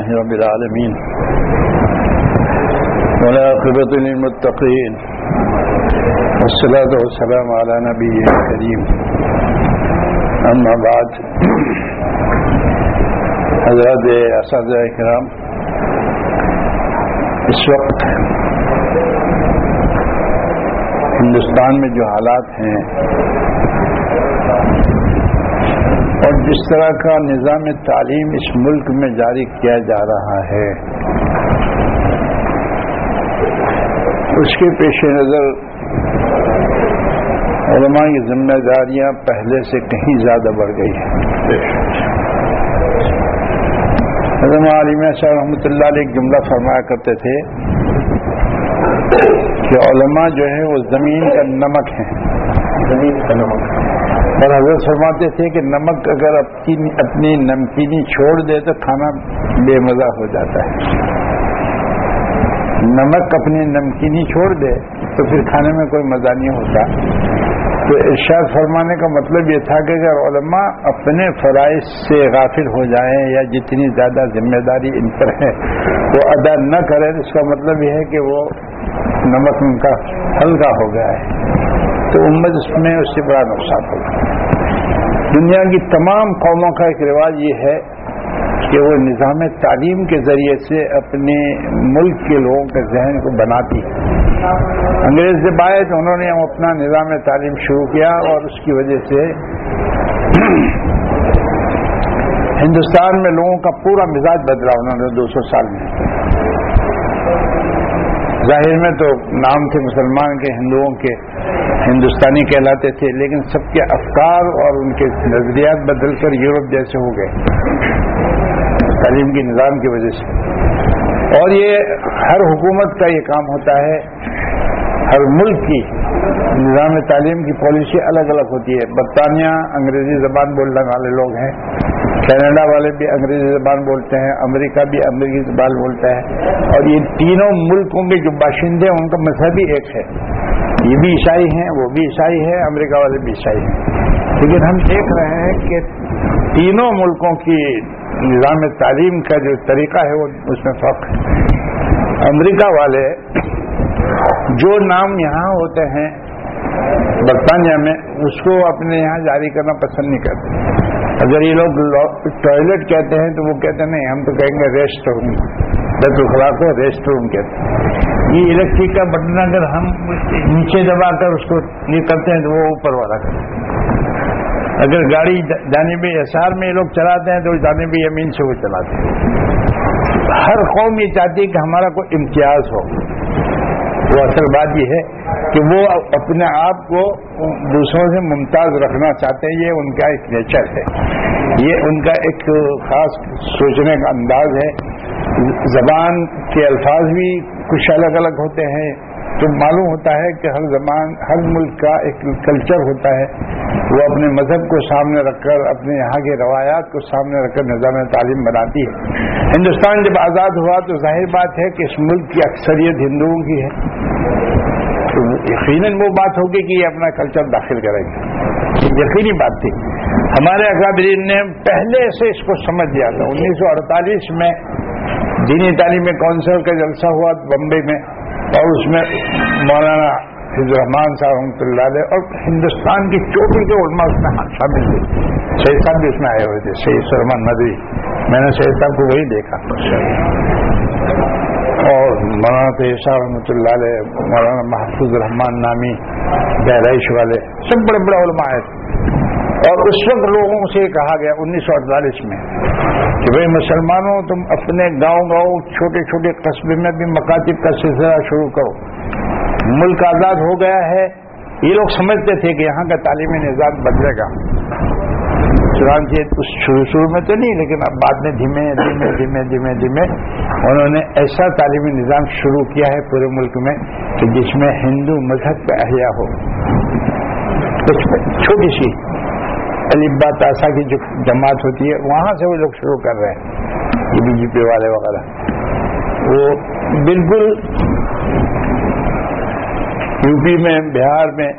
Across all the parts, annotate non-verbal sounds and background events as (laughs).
لله رب العالمين ولا عقبة للمتقين والصلاة والسلام على نبيه الكريم أما بعد حضرات اساتذہ کرام اس وقت ہندوستان میں جو حالات ہیں اور جس طرح کا نظام تعلیم اس ملک میں جاری کیا جا رہا ہے۔ اس کے پیش نظر علماء کی ذمہ داریاں پہلے سے کہیں زیادہ بڑھ گئی ہیں۔ علماء عالم صاحب رحمۃ اللہ علیہ ایک جملہ فرمایا کرتے تھے کہ علماء جو ہے وہ زمین کا نمک ہے زمین کا نمک۔ اور حضرت فرماتے تھے کہ نمک اگر اپنی نمکینی چھوڑ دے تو کھانا بے مزہ ہو جاتا ہے۔ نمک اپنی نمکینی چھوڑ دے تو پھر کھانے میں کوئی مزہ نہیں ہوتا۔ تو ارشاد فرمانے کا مطلب یہ تھا کہ اگر علماء اپنے فرائض سے غافل ہو جائیں یا جتنی زیادہ ذمہ داری ان پر ہے وہ ادا نہ کریں اس کا مطلب یہ ہے کہ وہ نمک ان کا ہلکا ہو گیا ہے۔ تو امت اس میں اس سے بڑا نقصان ہوگا دنیا کی تمام قوموں کا ایک رواج یہ ہے کہ وہ نظام تعلیم کے ذریعے سے اپنے ملک کے لوگوں کے ذہن کو بناتی انگریز جب آئے تو انہوں نے اپنا نظام تعلیم شروع کیا اور اس کی وجہ سے ہندوستان میں لوگوں کا پورا مزاج بدلا انہوں نے دو سو سال میں۔ ظاہر میں تو نام تھے مسلمان کے، ہندوؤں کے، ہندوستانی کہلاتے تھے، لیکن سب کے افکار اور ان کے نظریات بدل کر یورپ جیسے ہو گئے۔ تعلیم کے نظام کی وجہ سے۔ اور یہ ہر حکومت کا یہ کام ہوتا ہے۔ ہر ملک کی نظام تعلیم کی پالیسی الگ الگ ہوتی ہے۔ برطانیہ انگریزی زبان بولنے والے لوگ ہیں۔ کینیڈا والے بھی انگریزی زبان بولتے ہیں۔ امریکہ بھی امریکی زبان بولتا ہے۔ اور یہ تینوں ملکوں کے جو باشندے ہیں، ان کا مذہب ہی ایک ہے۔ یہ بھی عیسائی ہیں، وہ بھی عیسائی ہیں، امریکہ والے بھی عیسائی ہیں۔ لیکن ہم دیکھ رہے ہیں کہ تینوں ملکوں کی نظام تعلیم کا جو طریقہ ہے، وہ اس میں فرق ہے۔ امریکہ والے جو نام یہاں ہوتے ہیں، برطانیہ میں، اس کو اپنے یہاں جاری کرنا پسند نہیں کرتے۔ اگر یہ لوگ ٹوائلٹ کہتے ہیں تو وہ کہتے ہیں، نہیں، ہم تو کہیں گے ریسٹ روم۔ بیت الخلا کو ریسٹ روم کہتے ہیں۔ یہ الیکٹرک کا بٹن اگر ہم نیچے دبا کر اس کو یہ کرتے ہیں تو وہ اوپر والا کرتے ہیں اگر گاڑی جانبی اثار میں یہ لوگ چلاتے ہیں تو جانبی یمین سے وہ چلاتے ہیں۔ ہر قوم یہ چاہتی ہے کہ ہمارا کوئی امتیاز ہو۔ وہ اصل بات یہ ہے کہ وہ اپنے آپ کو دوسروں سے ممتاز رکھنا چاہتے ہیں، یہ ان کا ایک نیچر ہے۔ یہ ان کا ایک خاص سوچنے کا انداز ہے۔ زبان کے الفاظ بھی کچھ الگ الگ ہوتے ہیں۔ تو معلوم ہوتا ہے کہ ہر زبان، ہر ملک کا ایک کلچر ہوتا ہے۔ وہ اپنے مذہب کو سامنے رکھ کر، اپنے یہاں کے روایات کو سامنے رکھ کر نظام تعلیم بناتی ہے۔ ہندوستان جب آزاد ہوا تو ظاہر بات ہے کہ اس ملک کی اکثریت ہندوؤں کی ہے۔ تو یقیناً وہ بات ہوگی کہ یہ اپنا کلچر داخل کریں گے۔ یقینی بات تھی۔ ہمارے اکابرین نے پہلے سے اس کو سمجھ دیا تھا۔ انیس سو اڑتالیس میں دینی تعلیمی کونسل کا جلسہ ہوا بمبئی میں اور اس میں مولانا حضر الرحمان صاحب رحمۃ اللہ علیہ اور ہندوستان کی چوٹی کے علماء اس میں شامل تھے شہید صاحب بھی اس میں آئے ہوئے تھے۔ سید سلمان ندوی میں نے شہید صاحب کو وہی دیکھا۔ اور مولانا طیب صاحب رحمۃ اللہ علیہ، مولانا محفوظ الرحمان نامی بہرائش والے، سب بڑے بڑے علماء آئے تھے۔ اور اس وقت لوگوں سے کہا گیا انیس سو اڑتالیس میں کہ بھائی مسلمانوں، تم اپنے گاؤں گاؤں چھوٹے چھوٹے قصبے میں بھی مکاتب کا سلسلہ شروع کرو۔ ملک آزاد ہو گیا ہے، یہ لوگ سمجھتے تھے کہ یہاں کا تعلیمی نظام بدلے گا۔ چنانچہ اس شروع شروع میں تو نہیں، لیکن اب بعد میں دھیمے دھیمے دھیمے دھیمے دھیمے انہوں نے ایسا تعلیمی نظام شروع کیا ہے پورے ملک میں کہ جس میں ہندو مذہب کا احیاء ہو۔ چھوٹی سی البا تاسا کی جو جماعت ہوتی ہے، وہاں سے وہ لوگ شروع کر رہے ہیں۔ بی جے پی والے وغیرہ۔ وہ بالکل یو پی میں، بہار میں،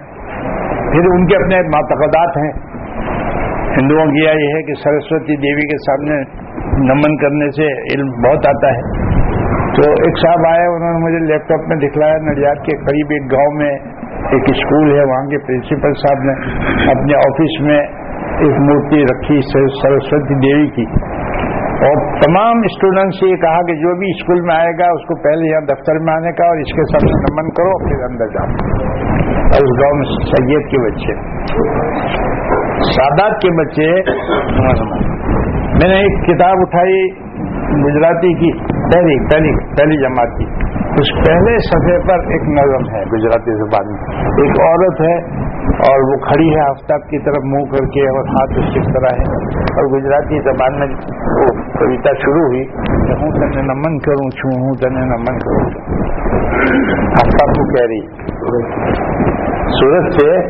پھر ان کے اپنے معتقدات ہیں۔ ہندوؤں کی یہ ہے کہ سرسوتی دیوی کے سامنے نمن کرنے سے علم بہت آتا ہے۔ تو ایک صاحب آئے، انہوں نے مجھے لیپ ٹاپ میں دکھلایا نڈیاد کے قریب ایک گاؤں میں ایک اسکول ہے، وہاں کے پرنسپل صاحب نے اپنے آفس میں ایک مورتی رکھی سرسوتی دیوی کی۔ اور تمام اسٹوڈنٹ سے یہ کہا کہ جو بھی اسکول میں آئے گا، اس کو پہلے یہاں دفتر میں آنے کا اور اس کے ساتھ نمن کرو، پھر اندر جاؤ۔ اور اس گاؤں میں سید کے بچے۔ سادات کے بچے میں نے ایک کتاب اٹھائی گجراتی کی، پہلی پہلی پہلی جماعت کی۔ اس پہلے صفحے پر ایک نظم ہے گجراتی زبان میں۔ ایک عورت ہے اور وہ کھڑی ہے آفتاب کی طرف منہ کر کے اور ہاتھ اس کی طرح ہے۔ اور گجراتی زبان میں وہ کویتا شروع ہوئی۔ ہوں تنے نمن کروں چھو ہوں تنے نمن کروں آفتاب کو کہہ رہی۔ سورت سے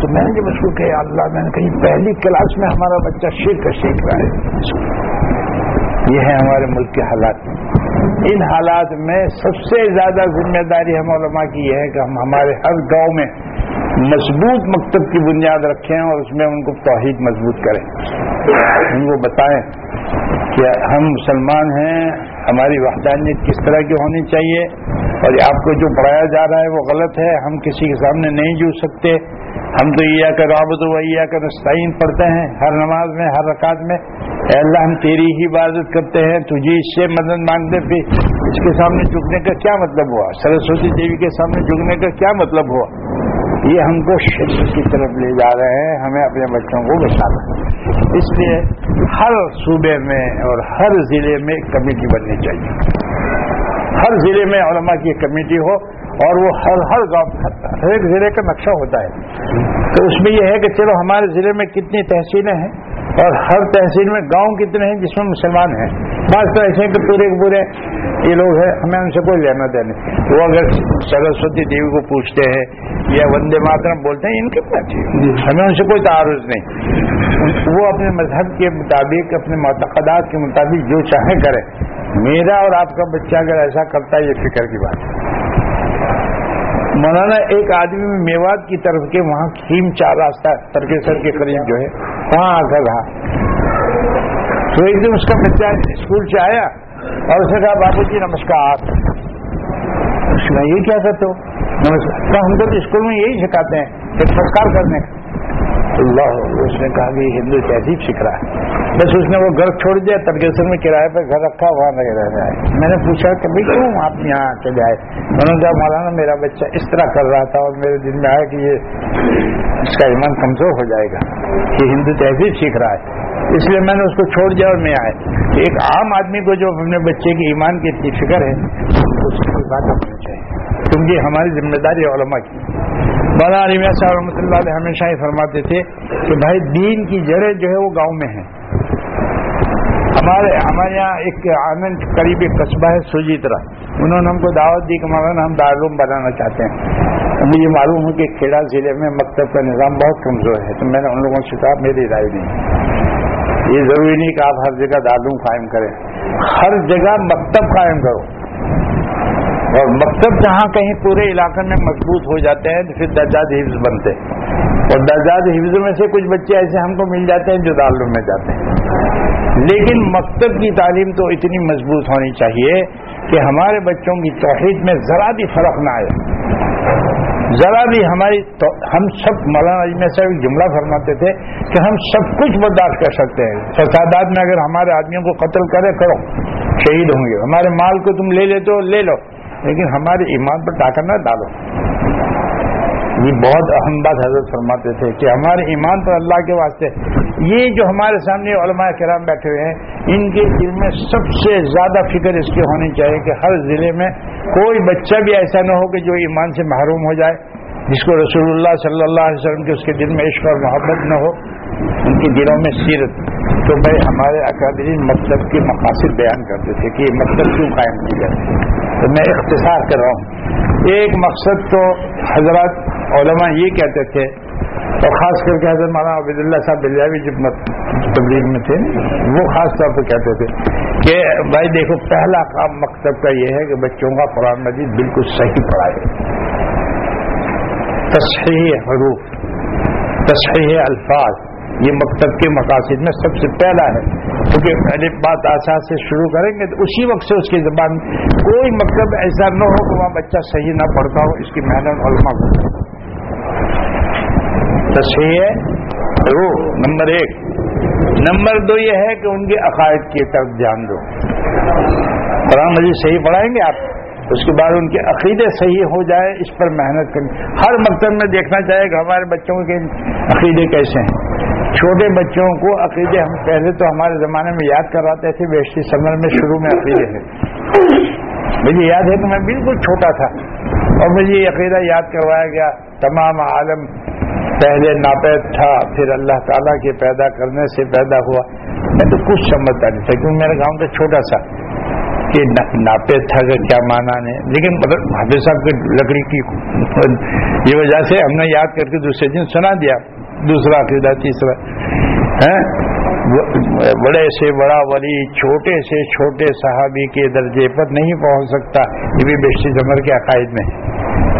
تو میں نے جب اس کو کہا اللہ میں نے کہی پہلی کلاس میں ہمارا بچہ شیر کا سیکھ رہا ہے۔ یہ ہے ہمارے ملک کے حالات۔ ان حالات میں سب سے زیادہ ذمہ داری ہم علماء کی یہ ہے کہ ہم ہمارے ہر گاؤں میں مضبوط مکتب کی بنیاد رکھیں اور اس میں ان کو توحید مضبوط کریں۔ ان کو بتائیں کہ ہم مسلمان ہیں، ہماری وحدانیت کس طرح کی ہونی چاہیے اور آپ کو جو پڑھایا جا رہا ہے وہ غلط ہے، ہم کسی کے سامنے نہیں جڑ سکتے۔ ہم تو یہ کر رابط ویا کر نستعین پڑھتے ہیں، ہر نماز میں، ہر رکعت میں۔ اے اللہ، ہم تیری ہی عبادت کرتے ہیں، تجھے اس سے مدد مانگتے پھر اس کے سامنے جھکنے کا کیا مطلب ہوا؟ سرسوتی دیوی کے سامنے جھکنے کا کیا مطلب ہوا؟ یہ ہم کو شرک کی طرف لے جا رہے ہیں، ہمیں اپنے بچوں کو بچانا ہے اس لیے ہر صوبے میں اور ہر ضلع میں کمیٹی بننی چاہیے۔ ہر ضلع میں علماء کی کمیٹی ہو اور وہ ہر ہر گاؤں ہر ایک ضلع کا نقشہ ہوتا ہے۔ تو اس میں یہ ہے کہ چلو ہمارے ضلع میں کتنی تحصیلیں ہیں۔ اور ہر تحصیل میں گاؤں کتنے ہیں جس میں مسلمان ہیں؟ بات تو ایسے ہیں کہ پورے پورے یہ لوگ ہیں ہمیں ان سے کوئی لینا دینا وہ اگر سرسوتی دیوی کو پوچھتے ہیں یا وندے ماترم بولتے ہیں ان کے ہمیں ان سے کوئی تعارض نہیں۔ وہ اپنے مذہب کے مطابق اپنے معتقدات کے مطابق جو چاہیں کریں۔ میرا اور آپ کا بچہ اگر ایسا کرتا ہے یہ فکر کی بات ہے۔ مولانا ایک آدمی میں میوات کی طرف کے وہاں کھیم چار راستہ ترکیسر کے قریب جو ہے وہاں آ کر رہا۔ تو ایک دن اس کا بچہ اسکول سے آیا اور اس نے کہا، بابو جی نمسکار۔ اس میں یہ کیا کرتے ہو؟ نمسکار۔ ہم تو اسکول میں یہی سکھاتے ہیں کہ نمسکار کرنے کا۔ اللہ اس نے کہا کہ ہندو تہذیب سیکھ رہا ہے۔ بس اس نے وہ گھر چھوڑ دیا ترکیسر میں کرایہ پہ گھر رکھا، وہاں لگے رہ رہا ہے۔ میں نے پوچھا کہ بھائی کیوں آپ یہاں چلے آئے انہوں نے کہا، مولانا، میرا بچہ اس طرح کر رہا تھا اور میرے دل میں آیا کہ یہ اس کا ایمان کمزور ہو جائے گا۔ یہ ہندو تہذیب سیکھ رہا ہے۔ اس لیے میں نے اس کو چھوڑ دیا اور میں آئے ایک عام آدمی کو جو اپنے بچے کی ایمان کی اتنی فکر ہے، اس کی بات کرنی چاہیے۔ کیونکہ ہماری ذمہ داری علماء کی۔ مولانا علیمیہ صاحب رحمۃ اللہ علیہ ہمیشہ ہی فرماتے تھے کہ بھائی دین کی جڑیں جو ہے وہ گاؤں میں ہیں۔ ہمارے ہمارے یہاں ایک آنند قریب ایک قصبہ ہے سوجیترا انہوں نے ہم کو دعوت دی کہ مولانا ہم دارالعلوم بنانا چاہتے ہیں۔ مجھے معلوم ہے کہ کھیڑا ضلع میں مکتب کا نظام بہت کمزور ہے، تو میں نے ان لوگوں سے کہا، میری رائے نہیں۔ یہ ضروری نہیں کہ آپ ہر جگہ دارالعلوم قائم کریں۔ ہر جگہ مکتب قائم کرو۔ اور مکتب جہاں کہیں پورے علاقے میں مضبوط ہو جاتے ہیں، تو پھر درجات حفظ بنتے ہیں۔ اور درجات حفظ میں سے کچھ بچے ایسے ہم کو مل جاتے ہیں جو دارالعلوم میں جاتے ہیں۔ لیکن مکتب کی تعلیم تو اتنی مضبوط ہونی چاہیے کہ ہمارے بچوں کی توحید میں ذرا بھی فرق نہ آئے۔ ذرا بھی ہماری ہم سب مولانا اجمیر صاحب ایک جملہ فرماتے تھے کہ ہم سب کچھ برداشت کر سکتے ہیں۔ فسادات میں اگر ہمارے آدمیوں کو قتل کرے، کرو، شہید ہوں گے۔ ہمارے مال کو تم لے لیتے ہو، لے لو۔ لیکن ہمارے ایمان پر ڈاکر نہ ڈالو۔ یہ بہت اہم بات حضرت فرماتے تھے کہ ہمارے ایمان پر اللہ کے واسطے یہ جو ہمارے سامنے علماء کرام بیٹھے ہوئے ہیں، ان کے دل میں سب سے زیادہ فکر اس کی ہونی چاہیے کہ ہر ضلع میں کوئی بچہ بھی ایسا نہ ہو کہ جو ایمان سے محروم ہو جائے، جس کو رسول اللہ صلی اللہ علیہ وسلم کے اس کے دل میں عشق اور محبت نہ ہو، ان کے دلوں میں سیرت۔ تو بھائی ہمارے اکادرین مطلب کے مقاصد بیان کرتے تھے کہ یہ مطلب کیوں قائم کی جاتی تو میں اختصار کر رہا ہوں۔ ایک مقصد تو حضرات علماء یہ کہتے تھے اور خاص کر کے حضرت مولانا عبید اللہ صاحب بلیاوی جب تبلیغ میں تھے، وہ خاص طور پہ کہتے تھے کہ بھائی دیکھو، پہلا کام مقصد کا یہ ہے کہ بچوں کا قرآن مجید بالکل صحیح پڑھائے۔ تصحیح حروف، تصحیح الفاظ۔ یہ مکتب کے مقاصد میں سب سے پہلا ہے۔ کیونکہ پہلے بات آسا سے شروع کریں گے تو اسی وقت سے اس کی زبان کوئی مکتب ایسا نہ ہو کہ وہاں بچہ صحیح نہ پڑھتا ہو، اس کی محنت علماء کو۔ تصحیح ہے۔ رو، نمبر ایک۔ نمبر دو یہ ہے کہ ان کے عقائد کی طرف دھیان دو۔ قرآن مجید صحیح پڑھائیں گے آپ؟ اس کے بعد ان کے عقیدے صحیح ہو جائے، اس پر محنت کریں۔ ہر مکتب میں دیکھنا چاہے کہ ہمارے بچوں کے عقیدے کیسے ہیں۔ چھوٹے بچوں کو عقیدے ہم پہلے تو ہمارے زمانے میں یاد کراتے تھے بیشتی سمر میں شروع میں عقیدے ہیں۔ مجھے یاد ہے کہ میں بالکل چھوٹا تھا اور مجھے یہ عقیدہ یاد کروایا گیا۔ تمام عالم پہلے ناپید تھا، پھر اللہ تعالیٰ کے پیدا کرنے سے پیدا ہوا۔ میں تو کچھ سمجھتا نہیں تھا، کیونکہ میرا گاؤں تو چھوٹا سا۔ کہ ناپے تھا کہ کیا مانا نے؟ لیکن حافظ صاحب کی لکڑی کی یہ وجہ سے ہم نے یاد کر کے دوسرے دن سنا دیا، دوسرا عقیدہ، تیسرا۔ ہاں؟ بڑے سے بڑا ولی، چھوٹے سے چھوٹے صحابی کے درجے پر نہیں پہنچ سکتا، یہ بھی بیشتی زمر کے عقائد میں۔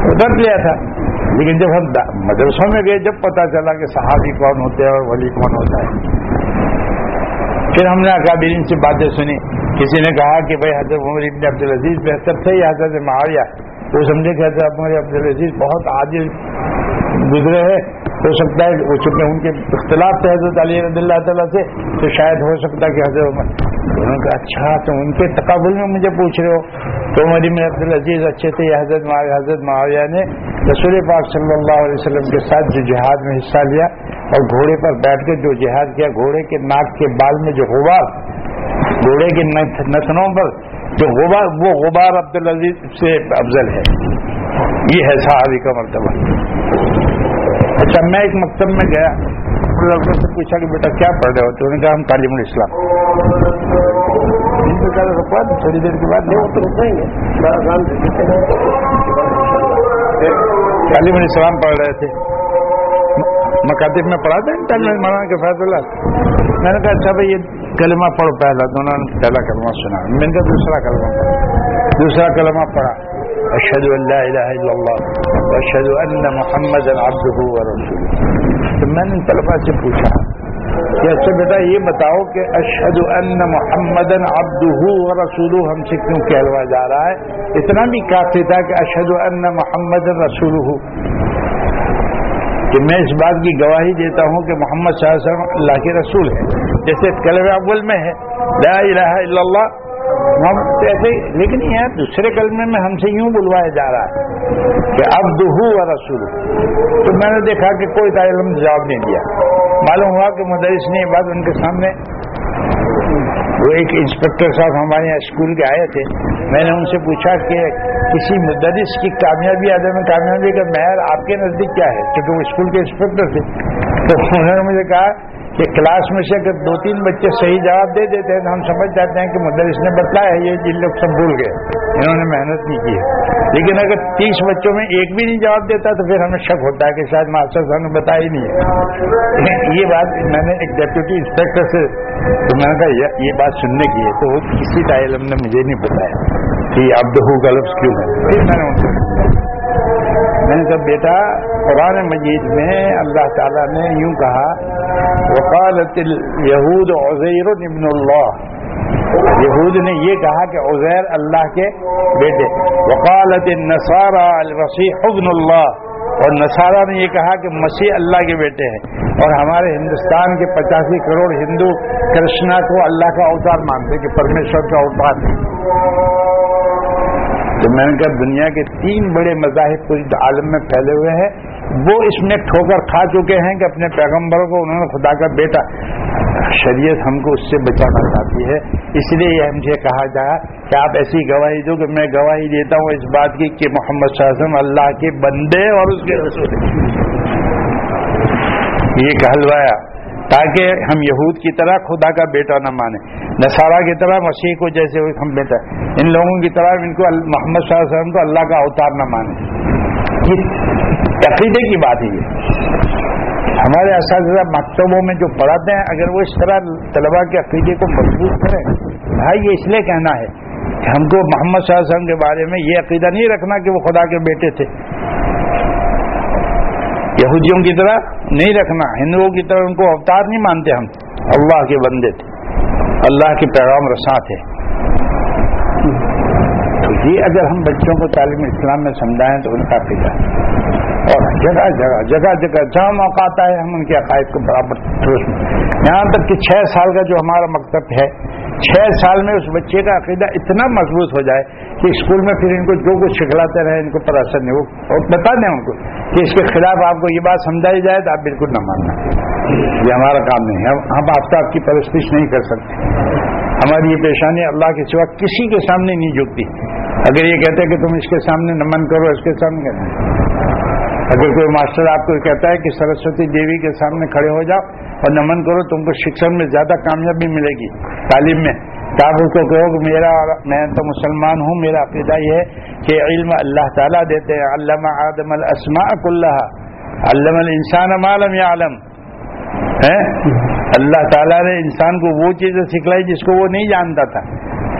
اتر لیا تھا۔ لیکن جب ہم مدرسوں میں گئے، جب پتا چلا کہ صحابی کون ہوتے ہیں اور ولی کون ہوتا ہے۔ پھر ہم نے اکابرین سے باتیں سنی۔ کسی نے کہا کہ بھائی حضرت عمر ابن عبدالعزیز بہتر تھے یا حضرت معاویہ؟ وہ سمجھے کہ حضرت عمر عبدالعزیز بہت عادل گزرے ہیں، ہو سکتا ہے وہ چونکہ ان کے اختلاف تھے، حضرت علی رضی اللہ تعالیٰ سے، تو شاید ہو سکتا ہے کہ حضرت عمر، انہوں نے کہا اچھا تو ان کے تقابل میں مجھے پوچھ رہے ہو۔ تو عمر ابن عبدالعزیز اچھے تھے، یا حضرت معاویہ حضرت معاویہ نے رسول پاک صلی اللہ علیہ وسلم کے ساتھ جو جہاد میں حصہ لیا اور گھوڑے پر بیٹھ کے جو جہاد کیا، گھوڑے کے ناک کے بال میں جو غبار، گھوڑے کے نتنوں پر جو غبار، وہ غبار عبدالعزیز سے افضل ہے۔ یہ ہے صحابی کا مرتبہ۔ اچھا میں ایک مکتب میں گیا۔ لڑکوں سے پوچھا کہ بیٹا کیا پڑھ رہے ہو؟ تو انہوں نے کہا ہم تعلیم الاسلام۔ تھوڑی دیر کے بعد۔ تعلیم الاسلام پڑھ رہے تھے۔ مکاتب میں پڑھا تھا مولانا کے فیض اللہ۔ میں نے کہا اچھا بھائی یہ کلمہ پڑھو پہلا۔ تو انہوں نے پہلا کلمہ سنا۔ میں نے کہا دوسرا کلمہ پڑھا دوسرا کلمہ پڑھا۔ اشد اللہ الہ الا اللہ اشد ان محمد عبدہ ورسولہ تو میں نے طلبا سے پوچھا؟ کہ اچھا بیٹا یہ بتاؤ کہ اشد ان محمد عبدہ ورسولہ ہم سے کیوں کہلوا جا رہا ہے؟ اتنا بھی کافی تھا کہ اشد ان محمد رسول کہ میں اس بات کی گواہی دیتا ہوں کہ محمد صلی اللہ علیہ وسلم اللہ کے رسول ہے جیسے کلب اول میں ہے، لا الہ الا اللہ محمد ایسے لیکن یہ دوسرے کلمے میں ہم سے یوں بلوایا جا رہا ہے کہ اب دہو و رسول تو میں نے دیکھا کہ کوئی تعلیم جواب نہیں دیا۔ معلوم ہوا کہ مدرس نے یہ بات ان کے سامنے وہ ایک انسپیکٹر صاحب ہمارے یہاں اسکول کے آئے تھے۔ میں نے ان سے پوچھا کہ کسی مدرس کی کامیابی، عدم کامیابی کا معیار آپ کے نزدیک کیا ہے؟ کیونکہ وہ اسکول کے انسپیکٹر تھے۔ تو انہوں نے مجھے کہا کہ کلاس میں سے اگر دو تین بچے صحیح جواب دے دیتے ہیں تو ہم سمجھ جاتے ہیں کہ مدرس نے بتلایا ہے، یہ جن لوگ سب بھول گئے۔ انہوں نے محنت نہیں کی ہے۔ لیکن اگر تیس بچوں میں ایک بھی نہیں جواب دیتا تو پھر ہمیں شک ہوتا ہے کہ شاید ماسٹر صاحب نے بتایا ہی نہیں ہے۔ یہ بات میں نے ایک ڈیپٹی انسپیکٹر سے تو میں نے کہا، یہ بات سننے کی ہے۔ تو وہ کسی کا علم نے مجھے نہیں بتایا کہ اب دہو کا لفظ کیوں ہے۔ پھر میں نے ان سے میں نے کہا، بیٹا، قرآن مجید میں اللہ تعالیٰ نے یوں کہا، وقالت یہود عزیر ابن اللہ. یہود نے یہ کہا کہ عزیر اللہ کے بیٹے. وقالت النصارى المسیح ابن اللہ. اور نصارہ نے یہ کہا کہ مسیح اللہ کے بیٹے ہیں. اور ہمارے ہندوستان کے پچاسی کروڑ ہندو کرشنا کو اللہ کا اوتار مانتے کہ پرمیشور کا اوتار تو میں نے کہا دنیا کے تین بڑے مذاہب پوری عالم میں پھیلے ہوئے ہیں، وہ اس میں ٹھوکر کھا چکے ہیں کہ اپنے پیغمبر کو، انہوں نے خدا کا بیٹا۔ شریعت ہم کو اس سے بچانا چاہتی ہے، اس لیے یہ ہم سے کہا جائے کہ آپ ایسی گواہی دو کہ میں گواہی دیتا ہوں اس بات کی کہ محمد صلی اللہ علیہ وسلم اللہ کے بندے اور اس کے رسول۔ یہ کہلوایا۔ تاکہ ہم یہود کی طرح خدا کا بیٹا نہ مانے نصارہ کی طرح مسیح کو جیسے ہم بیٹا ان لوگوں کی طرح ان کو محمد صلی اللہ علیہ وسلم کو اللہ کا اوتار نہ مانے یہ جی، عقیدے کی بات ہی ہے ہمارے اساتذہ مکتبوں میں جو پڑھاتے ہیں، اگر وہ اس طرح طلبا کے عقیدے کو مضبوط کریں، بھائی یہ اس لیے کہنا ہے کہ ہم کو محمد صلی اللہ علیہ وسلم کے بارے میں یہ عقیدہ نہیں رکھنا کہ وہ خدا کے بیٹے تھے۔ یہودیوں کی طرح نہیں رکھنا، ہندوؤں کی طرح ان کو اوتار نہیں مانتے ہم۔ اللہ کے بندے تھے۔ اللہ کے پیغام رساں تھے۔ تو یہ اگر ہم بچوں کو تعلیم اسلام میں سمجھائیں تو ان کا فکر۔ اور جگہ جگہ جگہ جگہ، جہاں موقع آتا ہے، ہم ان کے عقائد کو برابر یہاں تک کہ چھ سال کا جو ہمارا مکتب ہے، چھ سال میں اس بچے کا عقیدہ اتنا مضبوط ہو جائے کہ اسکول میں پھر ان کو جو کچھ سکھلاتے رہے، ان کو پر اثر نہیں وہ بتا دیں ان کو کہ اس کے خلاف آپ کو یہ بات سمجھائی جائے تو آپ بالکل نہ ماننا۔ یہ ہمارا کام نہیں ہے۔ ہم آپ آپ کی پرستش نہیں کر سکتے۔ ہماری یہ پیشانی اللہ کے سوا کسی کے سامنے نہیں جھکتی۔ اگر یہ کہتے کہ تم اس کے سامنے نمن کرو، اس کے سامنے کہتے اگر کوئی ماسٹر آپ کو کہتا ہے کہ سرسوتی دیوی کے سامنے کھڑے ہو جاؤ اور نمن کرو، تم کو شکشن میں زیادہ کامیابی ملے گی تعلیم میں۔ تو آپ اس کو کہو کہ میرا میں تو مسلمان ہوں، میرا عقیدہ یہ ہے کہ علم اللہ تعالیٰ دیتے ہیں۔ علامہ آدم الاسماء اللہ علم الانسان عالم یا عالم اللہ تعالیٰ نے انسان کو وہ چیزیں سکھلائی جس کو وہ نہیں جانتا تھا۔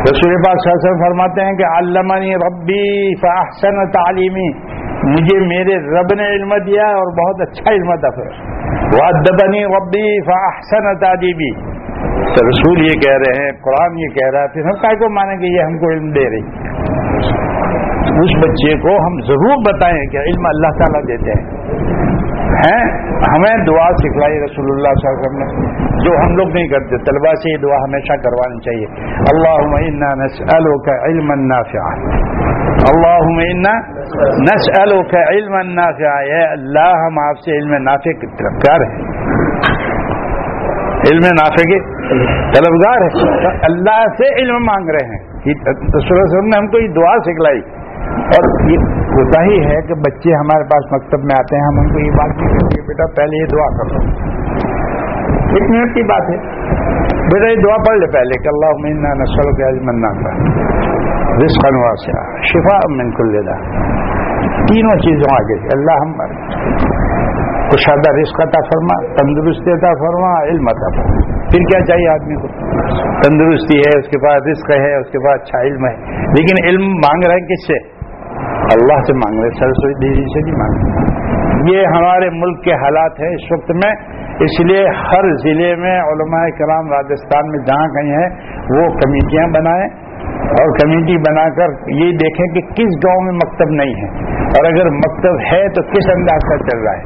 رسول پاک سر فرماتے ہیں کہ علمنی ربی فاحسن تعلیمی۔ مجھے میرے رب نے علم دیا اور بہت اچھا علم تھا پھر ربی فاحسن تعدیبی تو اچھا، رسول یہ کہہ رہے ہیں، قرآن یہ کہہ رہا ہے، پھر ہم کا کو مانیں کہ یہ ہم کو علم دے رہی اس بچے کو ہم ضرور بتائیں کہ علم اللہ تعالیٰ دیتے ہیں۔ ہمیں دعا سکھلائی رسول اللہ صلی اللہ علیہ وسلم نے۔ جو ہم لوگ نہیں کرتے طلبا سے یہ دعا ہمیشہ کروانی چاہیے۔ اللہ نسألك علما نافعا اللہ نسألك علما نافعا یا اللہ، ہم آپ سے علم نافع کی طرفدار ہیں۔ علم نافع کے طلبگار ہے اللہ سے علم مانگ رہے ہیں۔ وسلم نے ہم کو یہ دعا سکھلائی۔ اور یہ ہوتا ہی ہے کہ بچے ہمارے پاس مکتب میں آتے ہیں، ہم ان کو یہ بات نہیں کرتے بیٹا پہلے یہ دعا کر لو۔ ایک منٹ کی بات ہے۔ بیٹا یہ دعا پڑھ لے پہلے کہ اللہ منا نسل کے منا کا رسق واسعہ شفا من کل لیدا تینوں چیزوں آگے. اللہ ہم کشادہ رزق عطا فرما، تندرستی عطا فرما، علم عطا فرما. پھر کیا چاہیے آدمی کو؟ تندرستی ہے، اس کے پاس رزق ہے، اس کے پاس اچھا علم ہے. لیکن علم مانگ رہے ہیں کس سے؟ اللہ سے مانگ رہے سرسوتی دیوی جی سے نہیں مانگ رہے یہ ہمارے ملک کے حالات ہیں اس وقت میں. اس لیے ہر ضلع میں علماء کرام راجستھان میں جہاں کہیں ہیں، وہ کمیٹیاں بنائیں. اور کمیٹی بنا کر یہ دیکھیں کہ کس گاؤں میں مکتب نہیں ہے اور اگر مکتب ہے تو کس انداز کا چل رہا ہے۔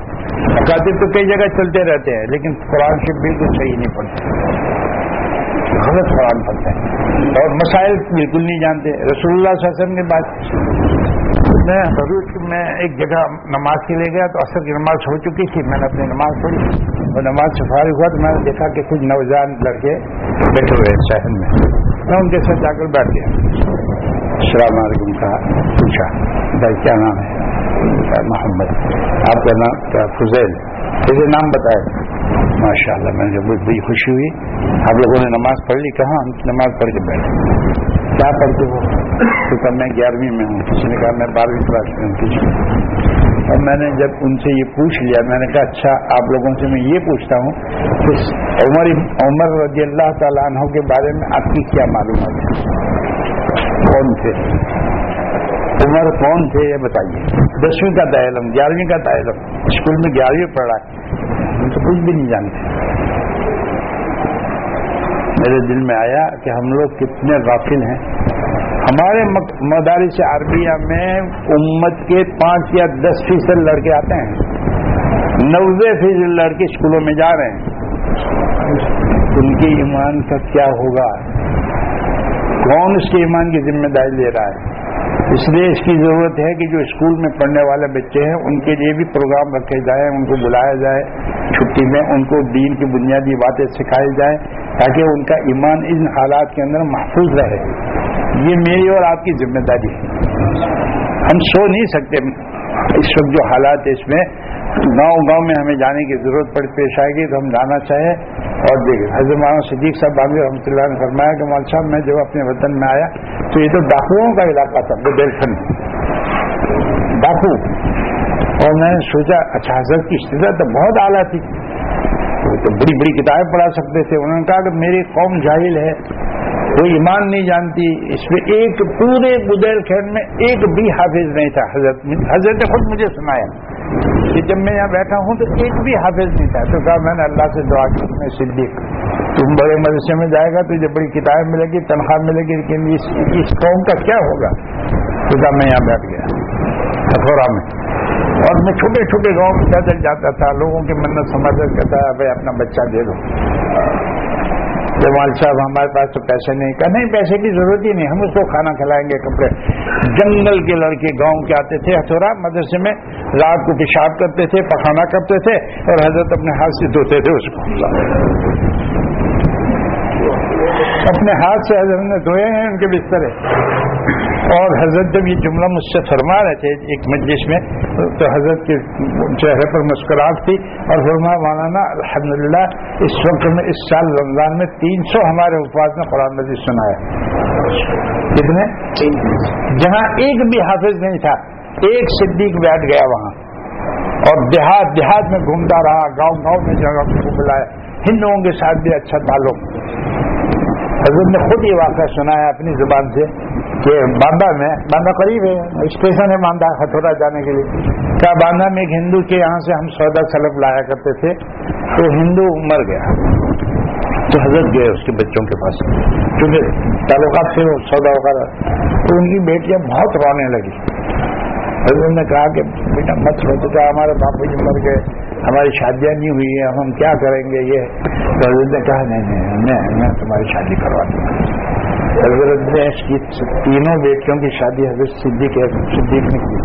مکاتب تو کئی جگہ چلتے رہتے ہیں، لیکن قرآن شریف بالکل صحیح نہیں پڑتے غلط قرآن پڑتے ہیں۔ اور مسائل بالکل نہیں جانتے۔ رسول اللہ صلی اللہ علیہ وسلم نے بات میں حضرت میں ایک جگہ نماز کے لیے گیا تو اثر کی نماز ہو چکی تھی۔ میں نے اپنی نماز پڑھی۔ اور نماز سے فارغ ہوا تو میں نے دیکھا کہ کچھ نوجوان لڑکے بیٹھے ہوئے شہر میں۔ میں ان کے ساتھ جا کر بیٹھ گیا۔ السلام علیکم کا پوچھا۔ بھائی، کیا نام ہے؟ محمد۔ آپ کا نام؟ کیا فضیل۔ مجھے نام بتایا ماشاء اللہ میں نے بڑی خوشی ہوئی۔ آپ لوگوں نے نماز پڑھ لی؟ کہاں؟ ہم نماز پڑھ کے بیٹھے۔ کیا پڑھتے ہو؟ کیونکہ میں گیارہویں میں ہوں۔ کسی نے کہا، میں بارہویں کلاس میں ہوں۔ اور میں نے جب ان سے یہ پوچھ لیا، میں نے کہا اچھا آپ لوگوں سے میں یہ پوچھتا ہوں کہ عمر عمر رضی اللہ تعالیٰ عنہ کے بارے میں آپ کی کیا معلومات ہے کون تھے؟ عمر کون تھے یہ بتائیے۔ دسویں کا تعلم گیارہویں کا تعلم اسکول میں گیارہویں پڑھ رہا ہے۔ ہم تو کچھ بھی نہیں جانتے۔ میرے دل میں آیا کہ ہم لوگ کتنے غافل ہیں۔ ہمارے مدارس عربیہ میں امت کے پانچ یا دس فیصد لڑکے آتے ہیں۔ نوے فیصد لڑکے اسکولوں میں جا رہے ہیں۔ ان کے ایمان کا کیا ہوگا؟ کون اس کے ایمان کی ذمہ داری لے رہا ہے؟ اس لیے اس کی ضرورت ہے کہ جو اسکول میں پڑھنے والے بچے ہیں، ان کے لیے بھی پروگرام رکھے جائیں، ان کو بلایا جائے، چھٹی میں ان کو دین کی بنیادی باتیں سکھائی جائیں تاکہ ان کا ایمان ان حالات کے اندر محفوظ رہے۔ یہ میری اور آپ کی ذمہ داری ہے۔ ہم سو نہیں سکتے۔ اس وقت جو حالات ہے اس میں گاؤں گاؤں میں ہمیں جانے کی ضرورت پڑ پیش آئے گی، تو ہم جانا چاہیں۔ اور دیکھیں، حضرت مولانا صدیق صاحب بابی رحمۃ اللہ نے فرمایا کہ مول صاحب، میں جب اپنے وطن میں آیا، تو یہ تو ڈاکوؤں کا علاقہ تھا بڈیلکھن ڈاکو۔ اور میں نے سوچا اچھا حضرت کی استدت تو بہت اعلیٰ تھی۔ تو بڑی بڑی کتابیں پڑھا سکتے تھے۔ انہوں نے کہا کہ میری قوم جاہل ہے۔ کوئی ایمان نہیں جانتی، اس میں ایک پورے بدیل خیر میں ایک بھی حافظ نہیں تھا۔ حضرت حضرت نے خود مجھے سنایا کہ جب میں یہاں بیٹھا ہوں تو ایک بھی حافظ نہیں تھا۔ تو کہا، میں نے اللہ سے دعا کی، میں صدیق۔ تم بڑے مدرسے میں جائے گا تو جب بڑی کتابیں ملے گی، تنخواہ ملے گی، لیکن اس قوم کا کیا ہوگا؟ تو کہا، میں یہاں بیٹھ گیا، کٹورا میں۔ اور میں چھوٹے چھوٹے گاؤں میں پیدل جاتا تھا، لوگوں کی منت سمجھ کرتا ہے بھائی اپنا بچہ دے دو۔ جمال صاحب ہمارے پاس تو پیسے نہیں کہ نہیں، پیسے کی ضرورت ہی نہیں، ہم اس کو کھانا کھلائیں گے، کپڑے۔ جنگل کے لڑکے گاؤں کے آتے تھے ہتھوڑا مدرسے میں رات کو پیشاب کرتے تھے، پخانا کرتے تھے اور حضرت اپنے ہاتھ سے دھوتے تھے اس کو۔ اپنے ہاتھ سے حضرت نے دھوئے ہیں ان کے بسترے۔ اور حضرت جب یہ جملہ مجھ سے فرما رہے تھے ایک مجلس میں، تو حضرت کے چہرے پر مسکراہٹ تھی اور فرما مولانا الحمد للہ اس وقت میں، اس سال رمضان میں تین سو ہمارے حفاظ میں قرآن مجید سنایا۔ کتنے؟ جہاں ایک بھی حافظ نہیں تھا، ایک صدیق بیٹھ گیا وہاں۔ اور دیہات دیہات میں گھومتا رہا، گاؤں گاؤں میں جگہ کو بلایا۔ ہندوؤں کے ساتھ بھی اچھا تعلق۔ حضرت نے خود یہ واقعہ سنایا اپنی زبان سے کہ باندھا میں باندھا قریب ہے اسٹیشن ہے باندھا ہتھوڑا جانے کے لیے۔ کیا باندھا میں ایک ہندو کے یہاں سے ہم سودا سلب لایا کرتے تھے تو ہندو مر گیا۔ تو حضرت گئے اس کے بچوں کے پاس۔ کیونکہ تعلقات سے وہ سودا وغیرہ تو ان کی بیٹیاں بہت رونے لگی۔ حضرت نے کہا کہ بیٹا مت رو تو کیا ہمارے باپو جی مر گئے۔ ہماری شادیاں نہیں ہوئی ہیں، ہم کیا کریں گے؟ یہ تو حضرت نے کہا، نہیں نہیں میں تمہاری شادی کروا دوں گا حضرت نے اس کی تینوں بیٹیوں کی شادی حضرت صدیق صدیق نے کی۔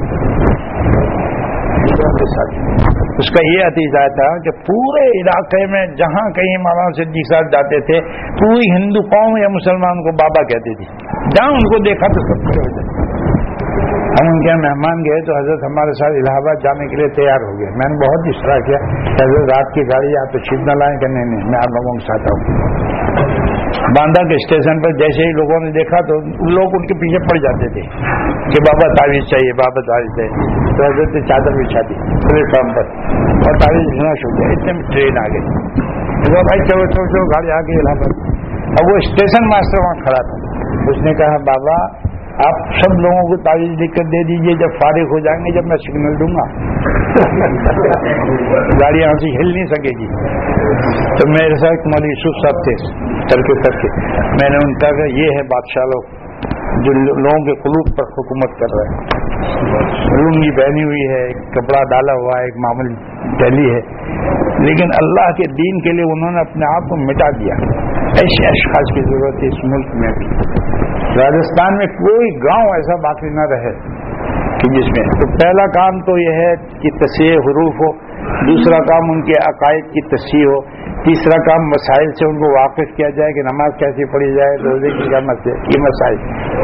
اس کا یہ عتیجہ تھا کہ پورے علاقے میں جہاں کہیں مولانا صدیق صاحب جاتے تھے، پوری ہندو قوم یا مسلمان کو بابا کہتے تھے جہاں ان کو دیکھا تو سب ہو ہم ان کے مہمان گئے تو حضرت ہمارے ساتھ الہ آباد جانے کے لیے تیار ہو گئے۔ میں نے بہت اشرا کیا کہ حضرت رات کی گاڑی آپ تو چھیت نہ لائیں کہ نہیں نہیں، میں آپ لوگوں کے ساتھ آؤں۔ باندھا کے اسٹیشن پر جیسے ہی لوگوں نے دیکھا تو لوگ ان کے پیچھے پڑ جاتے تھے کہ بابا تعویذ چاہیے، بابا تعویذ چاہیے۔ تو حضرت نے چادر بچھا دی پلیٹ فارم پر اور تعویذ بھینا شروع کیا اتنے میں ٹرین آ گئی۔ بھائی، چلو چلو چلو، گاڑی آ گئی الہ آباد اب وہ اسٹیشن ماسٹر وہاں کھڑا تھا۔ اس نے کہا، بابا آپ سب لوگوں کو تعویذ لکھ کر دے دیجیے جب فارغ ہو جائیں گے جب میں سگنل دوں گا۔ (laughs) گاڑی یہاں سے ہل نہیں سکے گی۔ تو میرے ساتھ مولوی یوسف صاحب تھے ترکے ترکے میں نے ان کا یہ ہے بادشاہ لوگ۔ جو لوگوں کے قلوب پر حکومت کر رہے ہیں۔ لنگی پہنی ہوئی ہے، ایک کپڑا ڈالا ہوا ہے، ایک معمولی دہلی ہے۔ لیکن اللہ کے دین کے لیے انہوں نے اپنے آپ کو مٹا دیا۔ ایسے اشخاص کی ضرورت ہے اس ملک میں بھی۔ راجستھان میں کوئی گاؤں ایسا باقی نہ رہے۔ کہ جس میں تو پہلا کام تو یہ ہے کہ تصحیح حروف ہو۔ دوسرا کام ان کے عقائد کی تصحیح ہو، تیسرا کام مسائل سے ان کو واقف کیا جائے کہ نماز کیسی پڑھی جائے، روزے کی کیا مسئلہ یہ مسائل۔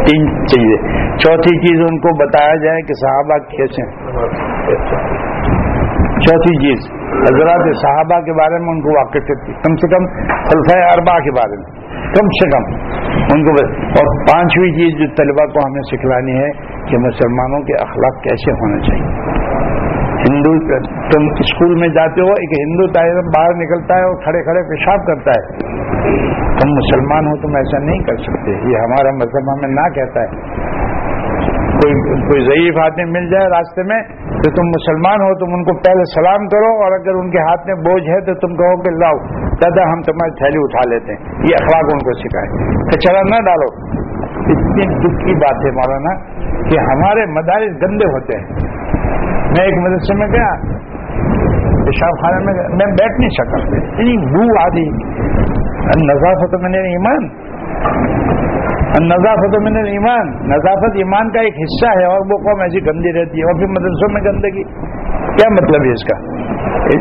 تین چیزیں۔ چوتھی چیز ان کو بتایا جائے کہ صحابہ کیسے چوتھی چیز، حضرات صحابہ کے بارے میں ان کو واقف کم سے کم خلفۂ اربا کے بارے میں، کم سے کم۔ ان کو اور پانچویں چیز جو طلبا کو ہمیں سکھلانی ہے کہ مسلمانوں کے اخلاق کیسے ہونا چاہیے۔ ہندو تم اسکول میں جاتے ہو، ایک ہندو طالب باہر نکلتا ہے اور کھڑے کھڑے پیشاب کرتا ہے۔ تم مسلمان ہو، تم ایسا نہیں کر سکتے۔ یہ ہمارا مذہب ہمیں نہ کہتا ہے۔ کوئی کوئی ضعیف آدمی مل جائے راستے میں تو تم مسلمان ہو، تم ان کو پہلے سلام کرو اور اگر ان کے ہاتھ میں بوجھ ہے تو تم کہو کہ لاؤ، دادا ہم تمہاری تھیلی اٹھا لیتے ہیں۔ یہ اخلاق ان کو سکھائے۔ کچرا نہ ڈالو۔ اتنی دکھ کی بات ہے مولانا کہ ہمارے مدارس گندے ہوتے ہیں۔ میں ایک مدرسے میں گیا، پیشاب خانے میں میں بیٹھ نہیں سکا۔ اتنی بو آدھی۔ نظافت میں نے ایمان۔ نظافت میں نے ایمان۔ نظافت ایمان کا ایک حصہ ہے اور وہ قوم ایسی گندی رہتی ہے۔ اور پھر مدرسوں میں گندگی۔ کیا مطلب ہے اس کا؟